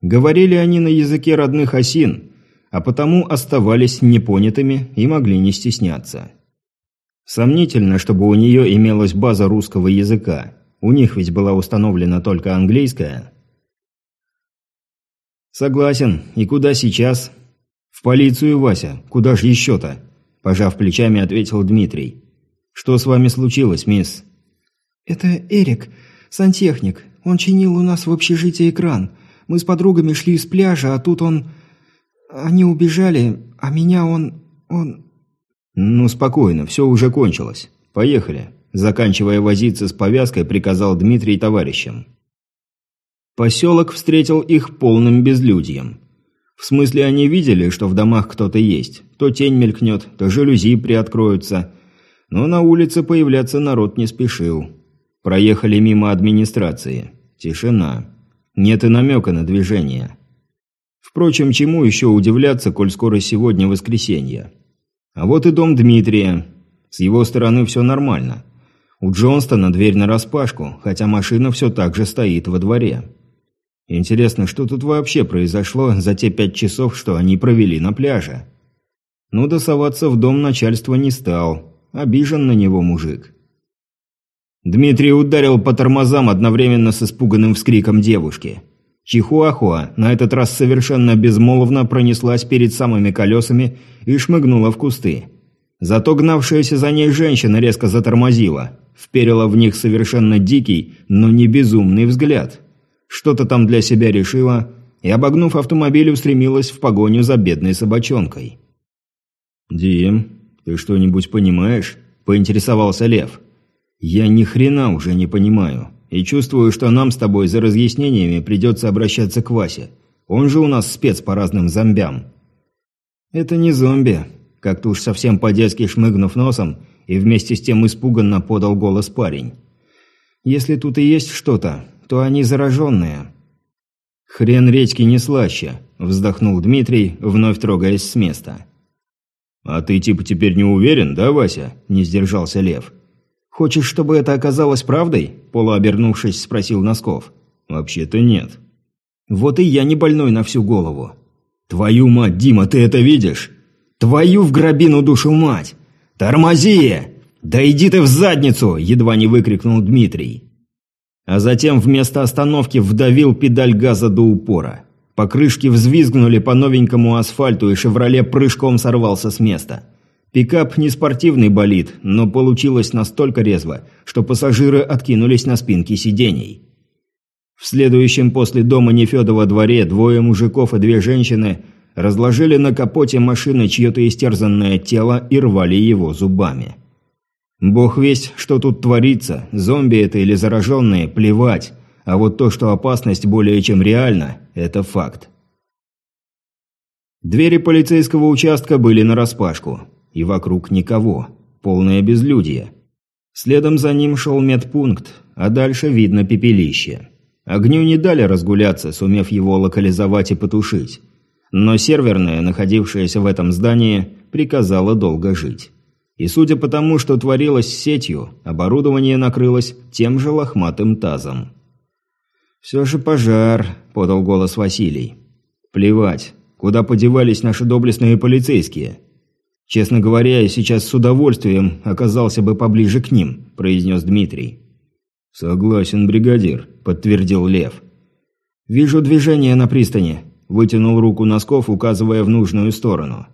Говорили они на языке родных осин, а потому оставались непонятыми и могли не стесняться. Сомнительно, чтобы у нее имелась база русского языка. У них ведь была установлена только английская. «Согласен. И куда сейчас?» «В полицию, Вася. Куда ж еще-то?» Пожав плечами, ответил Дмитрий. «Что с вами случилось, мисс?» «Это Эрик, сантехник. Он чинил у нас в общежитии экран. Мы с подругами шли с пляжа, а тут он... Они убежали, а меня он... он...» «Ну, спокойно, все уже кончилось. Поехали». Заканчивая возиться с повязкой, приказал Дмитрий товарищам. Поселок встретил их полным безлюдьем. В смысле, они видели, что в домах кто-то есть. То тень мелькнет, то жалюзи приоткроются. Но на улице появляться народ не спешил. Проехали мимо администрации. Тишина. Нет и намека на движение. Впрочем, чему еще удивляться, коль скоро сегодня воскресенье? А вот и дом Дмитрия. С его стороны все нормально. У Джонстона дверь нараспашку, хотя машина все так же стоит во дворе. Интересно, что тут вообще произошло за те пять часов, что они провели на пляже? Ну, досоваться в дом начальства не стал. Обижен на него мужик. Дмитрий ударил по тормозам одновременно с испуганным вскриком девушки. Чихуахуа на этот раз совершенно безмолвно пронеслась перед самыми колесами и шмыгнула в кусты. Зато гнавшаяся за ней женщина резко затормозила вперила в них совершенно дикий, но не безумный взгляд. Что-то там для себя решила и, обогнув автомобиль, устремилась в погоню за бедной собачонкой. «Дим, ты что-нибудь понимаешь?» – поинтересовался Лев. «Я ни хрена уже не понимаю, и чувствую, что нам с тобой за разъяснениями придется обращаться к Васе. Он же у нас спец по разным зомбям». «Это не зомби», – как-то уж совсем по-детски шмыгнув носом, и вместе с тем испуганно подал голос парень. «Если тут и есть что-то, то они зараженные». «Хрен редьки не слаще», – вздохнул Дмитрий, вновь трогаясь с места. «А ты типа теперь не уверен, да, Вася?» – не сдержался Лев. «Хочешь, чтобы это оказалось правдой?» – полуобернувшись, спросил Носков. «Вообще-то нет». «Вот и я не больной на всю голову». «Твою мать, Дима, ты это видишь? Твою в гробину душу мать! «Тормози! Да иди ты в задницу!» – едва не выкрикнул Дмитрий. А затем вместо остановки вдавил педаль газа до упора. Покрышки взвизгнули по новенькому асфальту, и «Шевроле» прыжком сорвался с места. Пикап не спортивный болид, но получилось настолько резво, что пассажиры откинулись на спинки сидений. В следующем после дома Нефедова дворе двое мужиков и две женщины – разложили на капоте машины чье-то истерзанное тело и рвали его зубами. Бог весть, что тут творится, зомби это или зараженные, плевать, а вот то, что опасность более чем реальна, это факт. Двери полицейского участка были нараспашку, и вокруг никого, полное безлюдье. Следом за ним шел медпункт, а дальше видно пепелище. Огню не дали разгуляться, сумев его локализовать и потушить. Но серверная, находившаяся в этом здании, приказала долго жить. И судя по тому, что творилось с сетью, оборудование накрылось тем же лохматым тазом. «Все же пожар», – подал голос Василий. «Плевать. Куда подевались наши доблестные полицейские?» «Честно говоря, я сейчас с удовольствием оказался бы поближе к ним», – произнес Дмитрий. «Согласен, бригадир», – подтвердил Лев. «Вижу движение на пристани», – вытянул руку Носков, указывая в нужную сторону.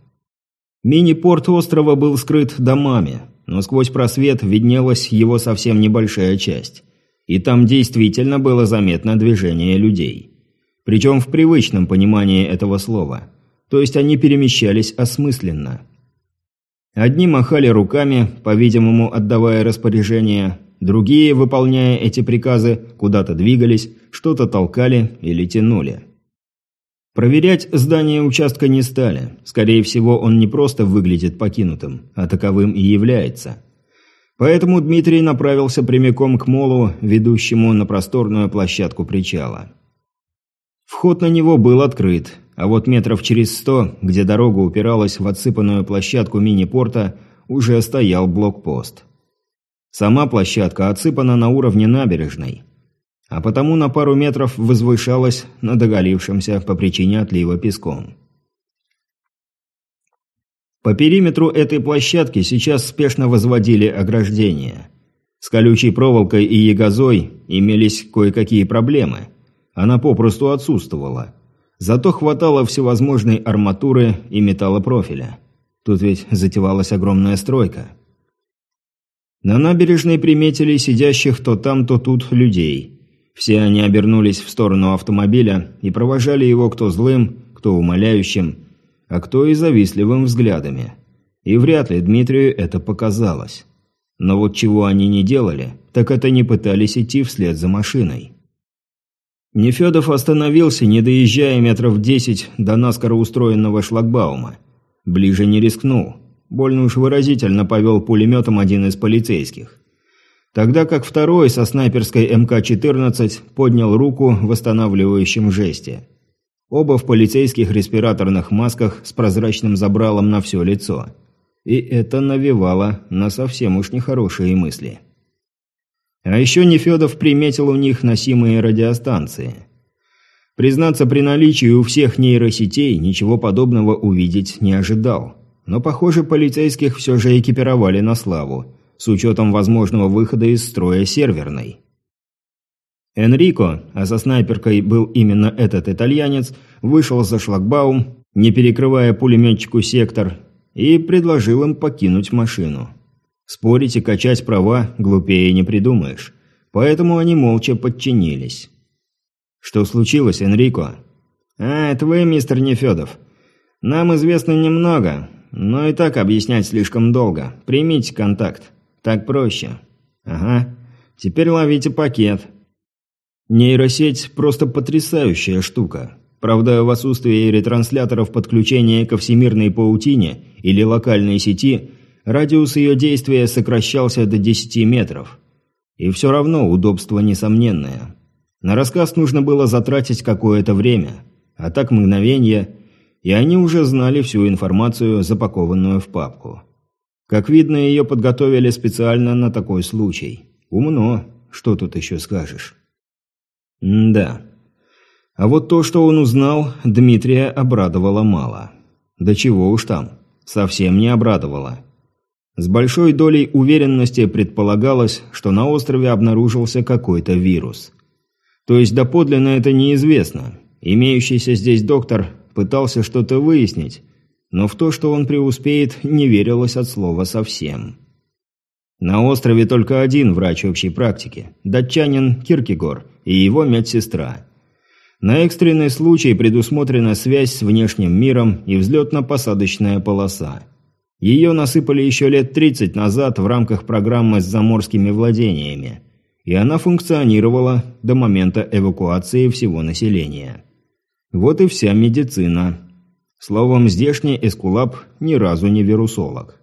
Мини-порт острова был скрыт домами, но сквозь просвет виднелась его совсем небольшая часть. И там действительно было заметно движение людей. Причем в привычном понимании этого слова. То есть они перемещались осмысленно. Одни махали руками, по-видимому, отдавая распоряжения, другие, выполняя эти приказы, куда-то двигались, что-то толкали или тянули. Проверять здание участка не стали. Скорее всего, он не просто выглядит покинутым, а таковым и является. Поэтому Дмитрий направился прямиком к молу, ведущему на просторную площадку причала. Вход на него был открыт, а вот метров через сто, где дорога упиралась в отсыпанную площадку мини-порта, уже стоял блокпост. Сама площадка отсыпана на уровне набережной, а потому на пару метров возвышалась над оголившимся по причине отлива песком. По периметру этой площадки сейчас спешно возводили ограждения. С колючей проволокой и ягозой имелись кое-какие проблемы. Она попросту отсутствовала – Зато хватало всевозможной арматуры и металлопрофиля. Тут ведь затевалась огромная стройка. На набережной приметили сидящих то там, то тут людей. Все они обернулись в сторону автомобиля и провожали его кто злым, кто умоляющим, а кто и завистливым взглядами. И вряд ли Дмитрию это показалось. Но вот чего они не делали, так это не пытались идти вслед за машиной. Нефедов остановился, не доезжая метров десять до наскоро устроенного шлагбаума. Ближе не рискнул. Больно уж выразительно повел пулеметом один из полицейских. Тогда как второй со снайперской МК-14 поднял руку в восстанавливающем жесте. Оба в полицейских респираторных масках с прозрачным забралом на все лицо. И это навевало на совсем уж нехорошие мысли. А еще Нефедов приметил у них носимые радиостанции. Признаться, при наличии у всех нейросетей ничего подобного увидеть не ожидал. Но, похоже, полицейских все же экипировали на славу, с учетом возможного выхода из строя серверной. Энрико, а со снайперкой был именно этот итальянец, вышел за шлагбаум, не перекрывая пулеметчику сектор, и предложил им покинуть машину. Спорить и качать права глупее не придумаешь. Поэтому они молча подчинились. «Что случилось, Энрико?» «А, это вы, мистер Нефедов. Нам известно немного, но и так объяснять слишком долго. Примите контакт. Так проще». «Ага. Теперь ловите пакет». Нейросеть – просто потрясающая штука. Правда, в отсутствии ретрансляторов подключения ко всемирной паутине или локальной сети – Радиус ее действия сокращался до 10 метров. И все равно удобство несомненное. На рассказ нужно было затратить какое-то время, а так мгновение, и они уже знали всю информацию, запакованную в папку. Как видно, ее подготовили специально на такой случай. Умно, что тут еще скажешь. М да. А вот то, что он узнал, Дмитрия обрадовало мало. Да чего уж там, совсем не обрадовало. С большой долей уверенности предполагалось, что на острове обнаружился какой-то вирус. То есть доподлинно это неизвестно. Имеющийся здесь доктор пытался что-то выяснить, но в то, что он преуспеет, не верилось от слова совсем. На острове только один врач общей практики – датчанин Киркегор и его медсестра. На экстренный случай предусмотрена связь с внешним миром и взлетно-посадочная полоса – ее насыпали еще лет 30 назад в рамках программы с заморскими владениями, и она функционировала до момента эвакуации всего населения. Вот и вся медицина. Словом, здешний Эскулап ни разу не вирусолог.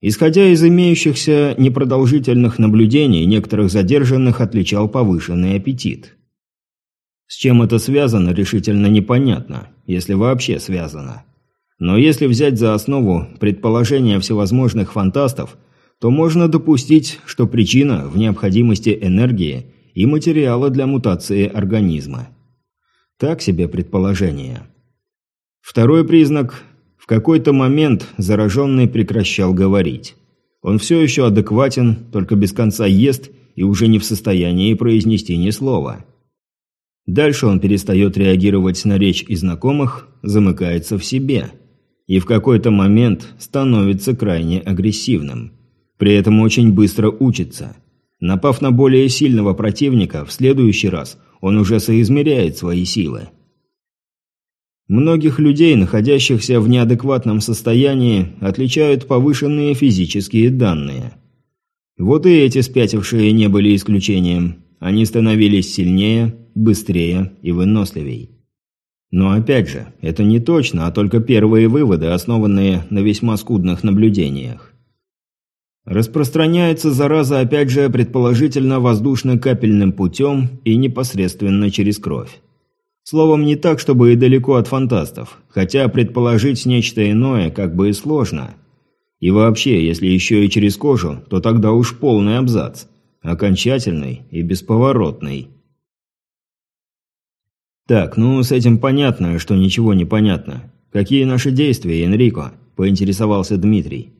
Исходя из имеющихся непродолжительных наблюдений, некоторых задержанных отличал повышенный аппетит. С чем это связано, решительно непонятно, если вообще связано. Но если взять за основу предположения всевозможных фантастов, то можно допустить, что причина в необходимости энергии и материала для мутации организма. Так себе предположение. Второй признак – В какой-то момент зараженный прекращал говорить. Он все еще адекватен, только без конца ест и уже не в состоянии произнести ни слова. Дальше он перестает реагировать на речь и знакомых, замыкается в себе. И в какой-то момент становится крайне агрессивным. При этом очень быстро учится. Напав на более сильного противника, в следующий раз он уже соизмеряет свои силы. Многих людей, находящихся в неадекватном состоянии, отличают повышенные физические данные. Вот и эти спятившие не были исключением. Они становились сильнее, быстрее и выносливей. Но опять же, это не точно, а только первые выводы, основанные на весьма скудных наблюдениях. Распространяется зараза опять же предположительно воздушно-капельным путем и непосредственно через кровь. Словом, не так, чтобы и далеко от фантастов, хотя предположить нечто иное как бы и сложно. И вообще, если еще и через кожу, то тогда уж полный абзац. Окончательный и бесповоротный. «Так, ну с этим понятно, что ничего не понятно. Какие наши действия, Энрико?» – поинтересовался Дмитрий.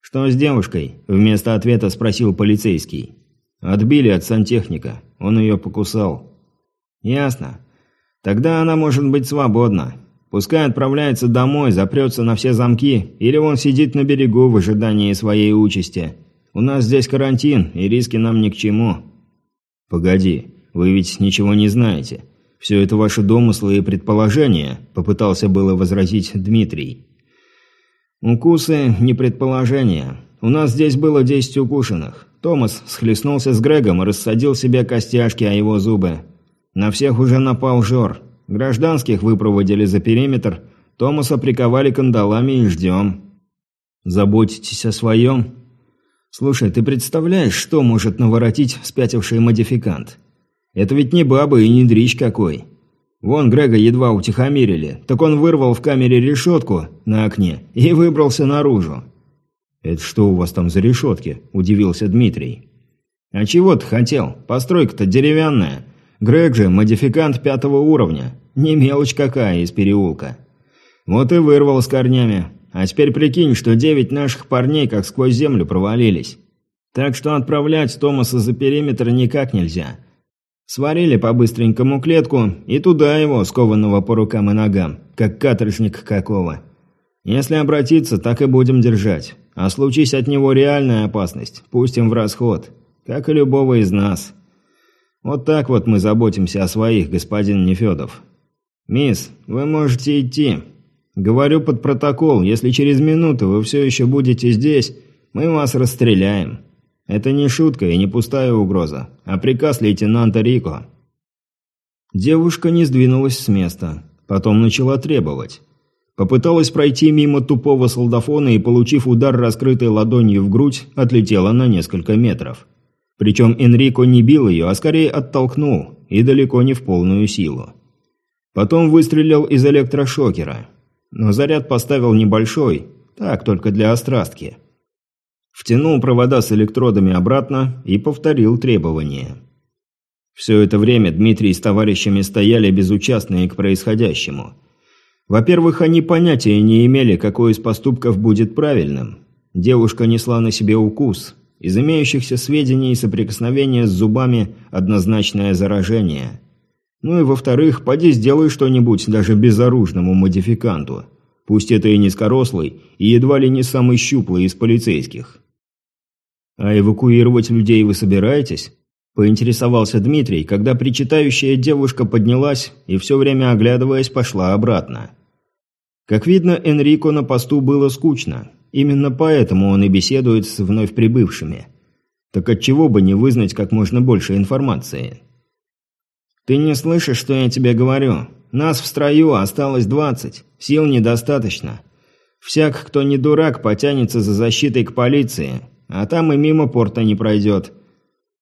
«Что с девушкой?» – вместо ответа спросил полицейский. «Отбили от сантехника. Он ее покусал». «Ясно. Тогда она может быть свободна. Пускай отправляется домой, запрется на все замки, или он сидит на берегу в ожидании своей участи. У нас здесь карантин, и риски нам ни к чему». «Погоди, вы ведь ничего не знаете. Все это ваши домыслы и предположения», – попытался было возразить Дмитрий. «Укусы – не предположения. У нас здесь было десять укушенных. Томас схлестнулся с Грегом и рассадил себе костяшки о его зубы. На всех уже напал Жор. Гражданских выпроводили за периметр, Томаса приковали кандалами и ждем. Заботитесь о своем? Слушай, ты представляешь, что может наворотить спятивший модификант? Это ведь не баба и не дрищ какой. Вон Грега едва утихомирили, так он вырвал в камере решетку на окне и выбрался наружу. «Это что у вас там за решетки?» – удивился Дмитрий. «А чего ты хотел? Постройка-то деревянная. Грег же модификант пятого уровня. Не мелочь какая из переулка. Вот и вырвал с корнями. А теперь прикинь, что девять наших парней как сквозь землю провалились. Так что отправлять Томаса за периметр никак нельзя. Сварили по-быстренькому клетку и туда его, скованного по рукам и ногам, как каторжник какого. Если обратиться, так и будем держать. А случись от него реальная опасность, пустим в расход. Как и любого из нас. Вот так вот мы заботимся о своих, господин Нефедов. Мисс, вы можете идти. Говорю под протокол, если через минуту вы все еще будете здесь, мы вас расстреляем. Это не шутка и не пустая угроза, а приказ лейтенанта Рико. Девушка не сдвинулась с места, потом начала требовать. Попыталась пройти мимо тупого солдафона и, получив удар раскрытой ладонью в грудь, отлетела на несколько метров. Причем Энрико не бил ее, а скорее оттолкнул, и далеко не в полную силу. Потом выстрелил из электрошокера. Но заряд поставил небольшой, так, только для острастки. Втянул провода с электродами обратно и повторил требования. Все это время Дмитрий с товарищами стояли безучастные к происходящему. Во-первых, они понятия не имели, какой из поступков будет правильным. Девушка несла на себе укус, из имеющихся сведений соприкосновение с зубами – однозначное заражение. Ну и во-вторых, поди сделай что-нибудь даже безоружному модификанту. Пусть это и низкорослый, и едва ли не самый щуплый из полицейских. «А эвакуировать людей вы собираетесь?» – поинтересовался Дмитрий, когда причитающая девушка поднялась и все время оглядываясь пошла обратно. Как видно, Энрико на посту было скучно. Именно поэтому он и беседует с вновь прибывшими. Так отчего бы не вызнать как можно больше информации? «Ты не слышишь, что я тебе говорю? Нас в строю осталось двадцать, сил недостаточно. Всяк, кто не дурак, потянется за защитой к полиции, а там и мимо порта не пройдет.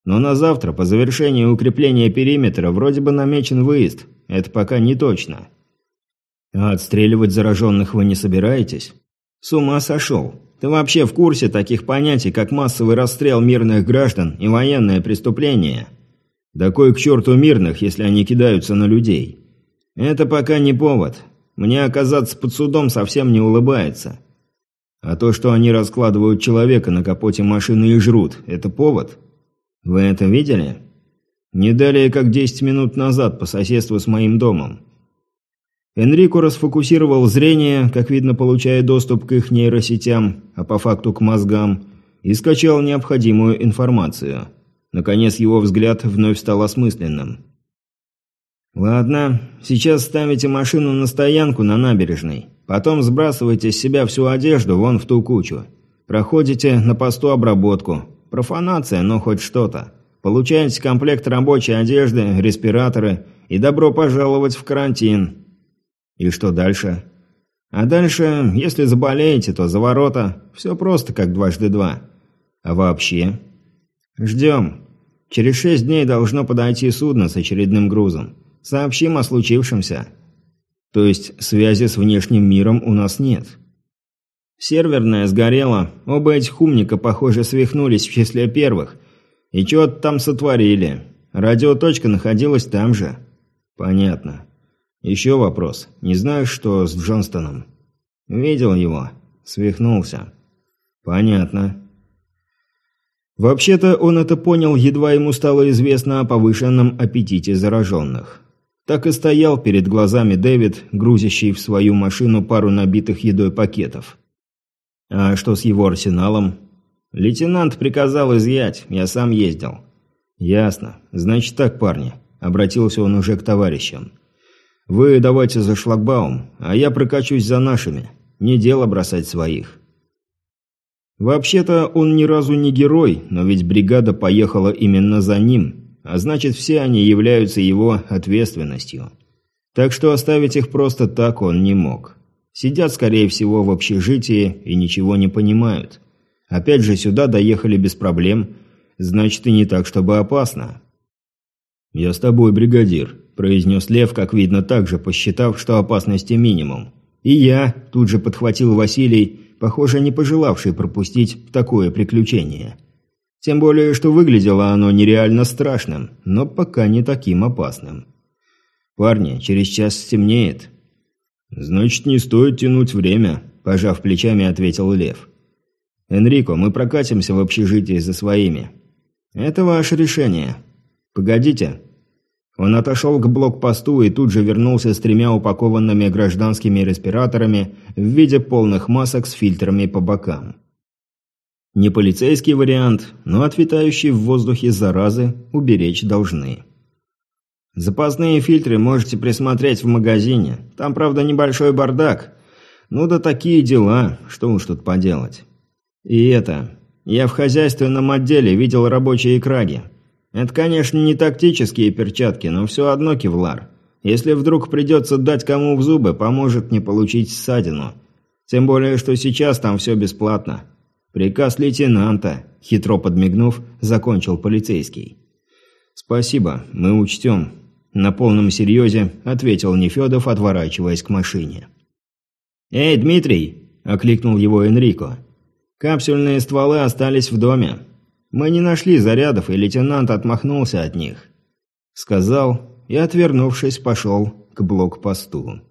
Но на завтра, по завершении укрепления периметра, вроде бы намечен выезд. Это пока не точно». «А отстреливать зараженных вы не собираетесь?» С ума сошел. Ты вообще в курсе таких понятий, как массовый расстрел мирных граждан и военное преступление? Да кой к черту мирных, если они кидаются на людей? Это пока не повод. Мне оказаться под судом совсем не улыбается. А то, что они раскладывают человека на капоте машины и жрут, это повод? Вы это видели? Не далее, как 10 минут назад по соседству с моим домом. Энрико расфокусировал зрение, как видно, получая доступ к их нейросетям, а по факту к мозгам, и скачал необходимую информацию. Наконец его взгляд вновь стал осмысленным. «Ладно, сейчас ставите машину на стоянку на набережной. Потом сбрасывайте с себя всю одежду вон в ту кучу. Проходите на посту обработку. Профанация, но хоть что-то. Получаете комплект рабочей одежды, респираторы и добро пожаловать в карантин. И что дальше? А дальше, если заболеете, то за ворота. Все просто, как дважды два. А вообще? Ждем. Через шесть дней должно подойти судно с очередным грузом. Сообщим о случившемся. То есть связи с внешним миром у нас нет. Серверная сгорела, оба этих умника, похоже, свихнулись в числе первых. И чего-то там сотворили. Радиоточка находилась там же. Понятно. Еще вопрос. Не знаешь, что с Джонстоном? Видел его. Свихнулся. Понятно. Вообще-то он это понял, едва ему стало известно о повышенном аппетите зараженных. Так и стоял перед глазами Дэвид, грузящий в свою машину пару набитых едой пакетов. А что с его арсеналом? Лейтенант приказал изъять, я сам ездил. Ясно. Значит так, парни. Обратился он уже к товарищам. Вы давайте за шлагбаум, а я прокачусь за нашими. Не дело бросать своих. Вообще-то он ни разу не герой, но ведь бригада поехала именно за ним, а значит все они являются его ответственностью. Так что оставить их просто так он не мог. Сидят, скорее всего, в общежитии и ничего не понимают. Опять же, сюда доехали без проблем, значит и не так, чтобы опасно. «Я с тобой, бригадир», – произнес Лев, как видно, также посчитав, что опасности минимум. «И я», – тут же подхватил Василий, похоже, не пожелавший пропустить такое приключение. Тем более, что выглядело оно нереально страшным, но пока не таким опасным. «Парни, через час стемнеет». «Значит, не стоит тянуть время», – пожав плечами, ответил Лев. «Энрико, мы прокатимся в общежитии за своими». «Это ваше решение». «Погодите, он отошел к блокпосту и тут же вернулся с тремя упакованными гражданскими респираторами в виде полных масок с фильтрами по бокам. Не полицейский вариант, но от в воздухе заразы уберечь должны. Запасные фильтры можете присмотреть в магазине. Там, правда, небольшой бардак. Ну да такие дела, что уж тут поделать. И это... Я в хозяйственном отделе видел рабочие краги. Это, конечно, не тактические перчатки, но все одно кевлар. Если вдруг придется дать кому в зубы, поможет не получить ссадину. Тем более, что сейчас там все бесплатно. Приказ лейтенанта, хитро подмигнув, закончил полицейский. «Спасибо, мы учтем», – на полном серьезе ответил Нефедов, отворачиваясь к машине. «Эй, Дмитрий!» – окликнул его Энрико. «Капсюльные стволы остались в доме. Мы не нашли зарядов, и лейтенант отмахнулся от них. Сказал и, отвернувшись, пошел к блокпосту.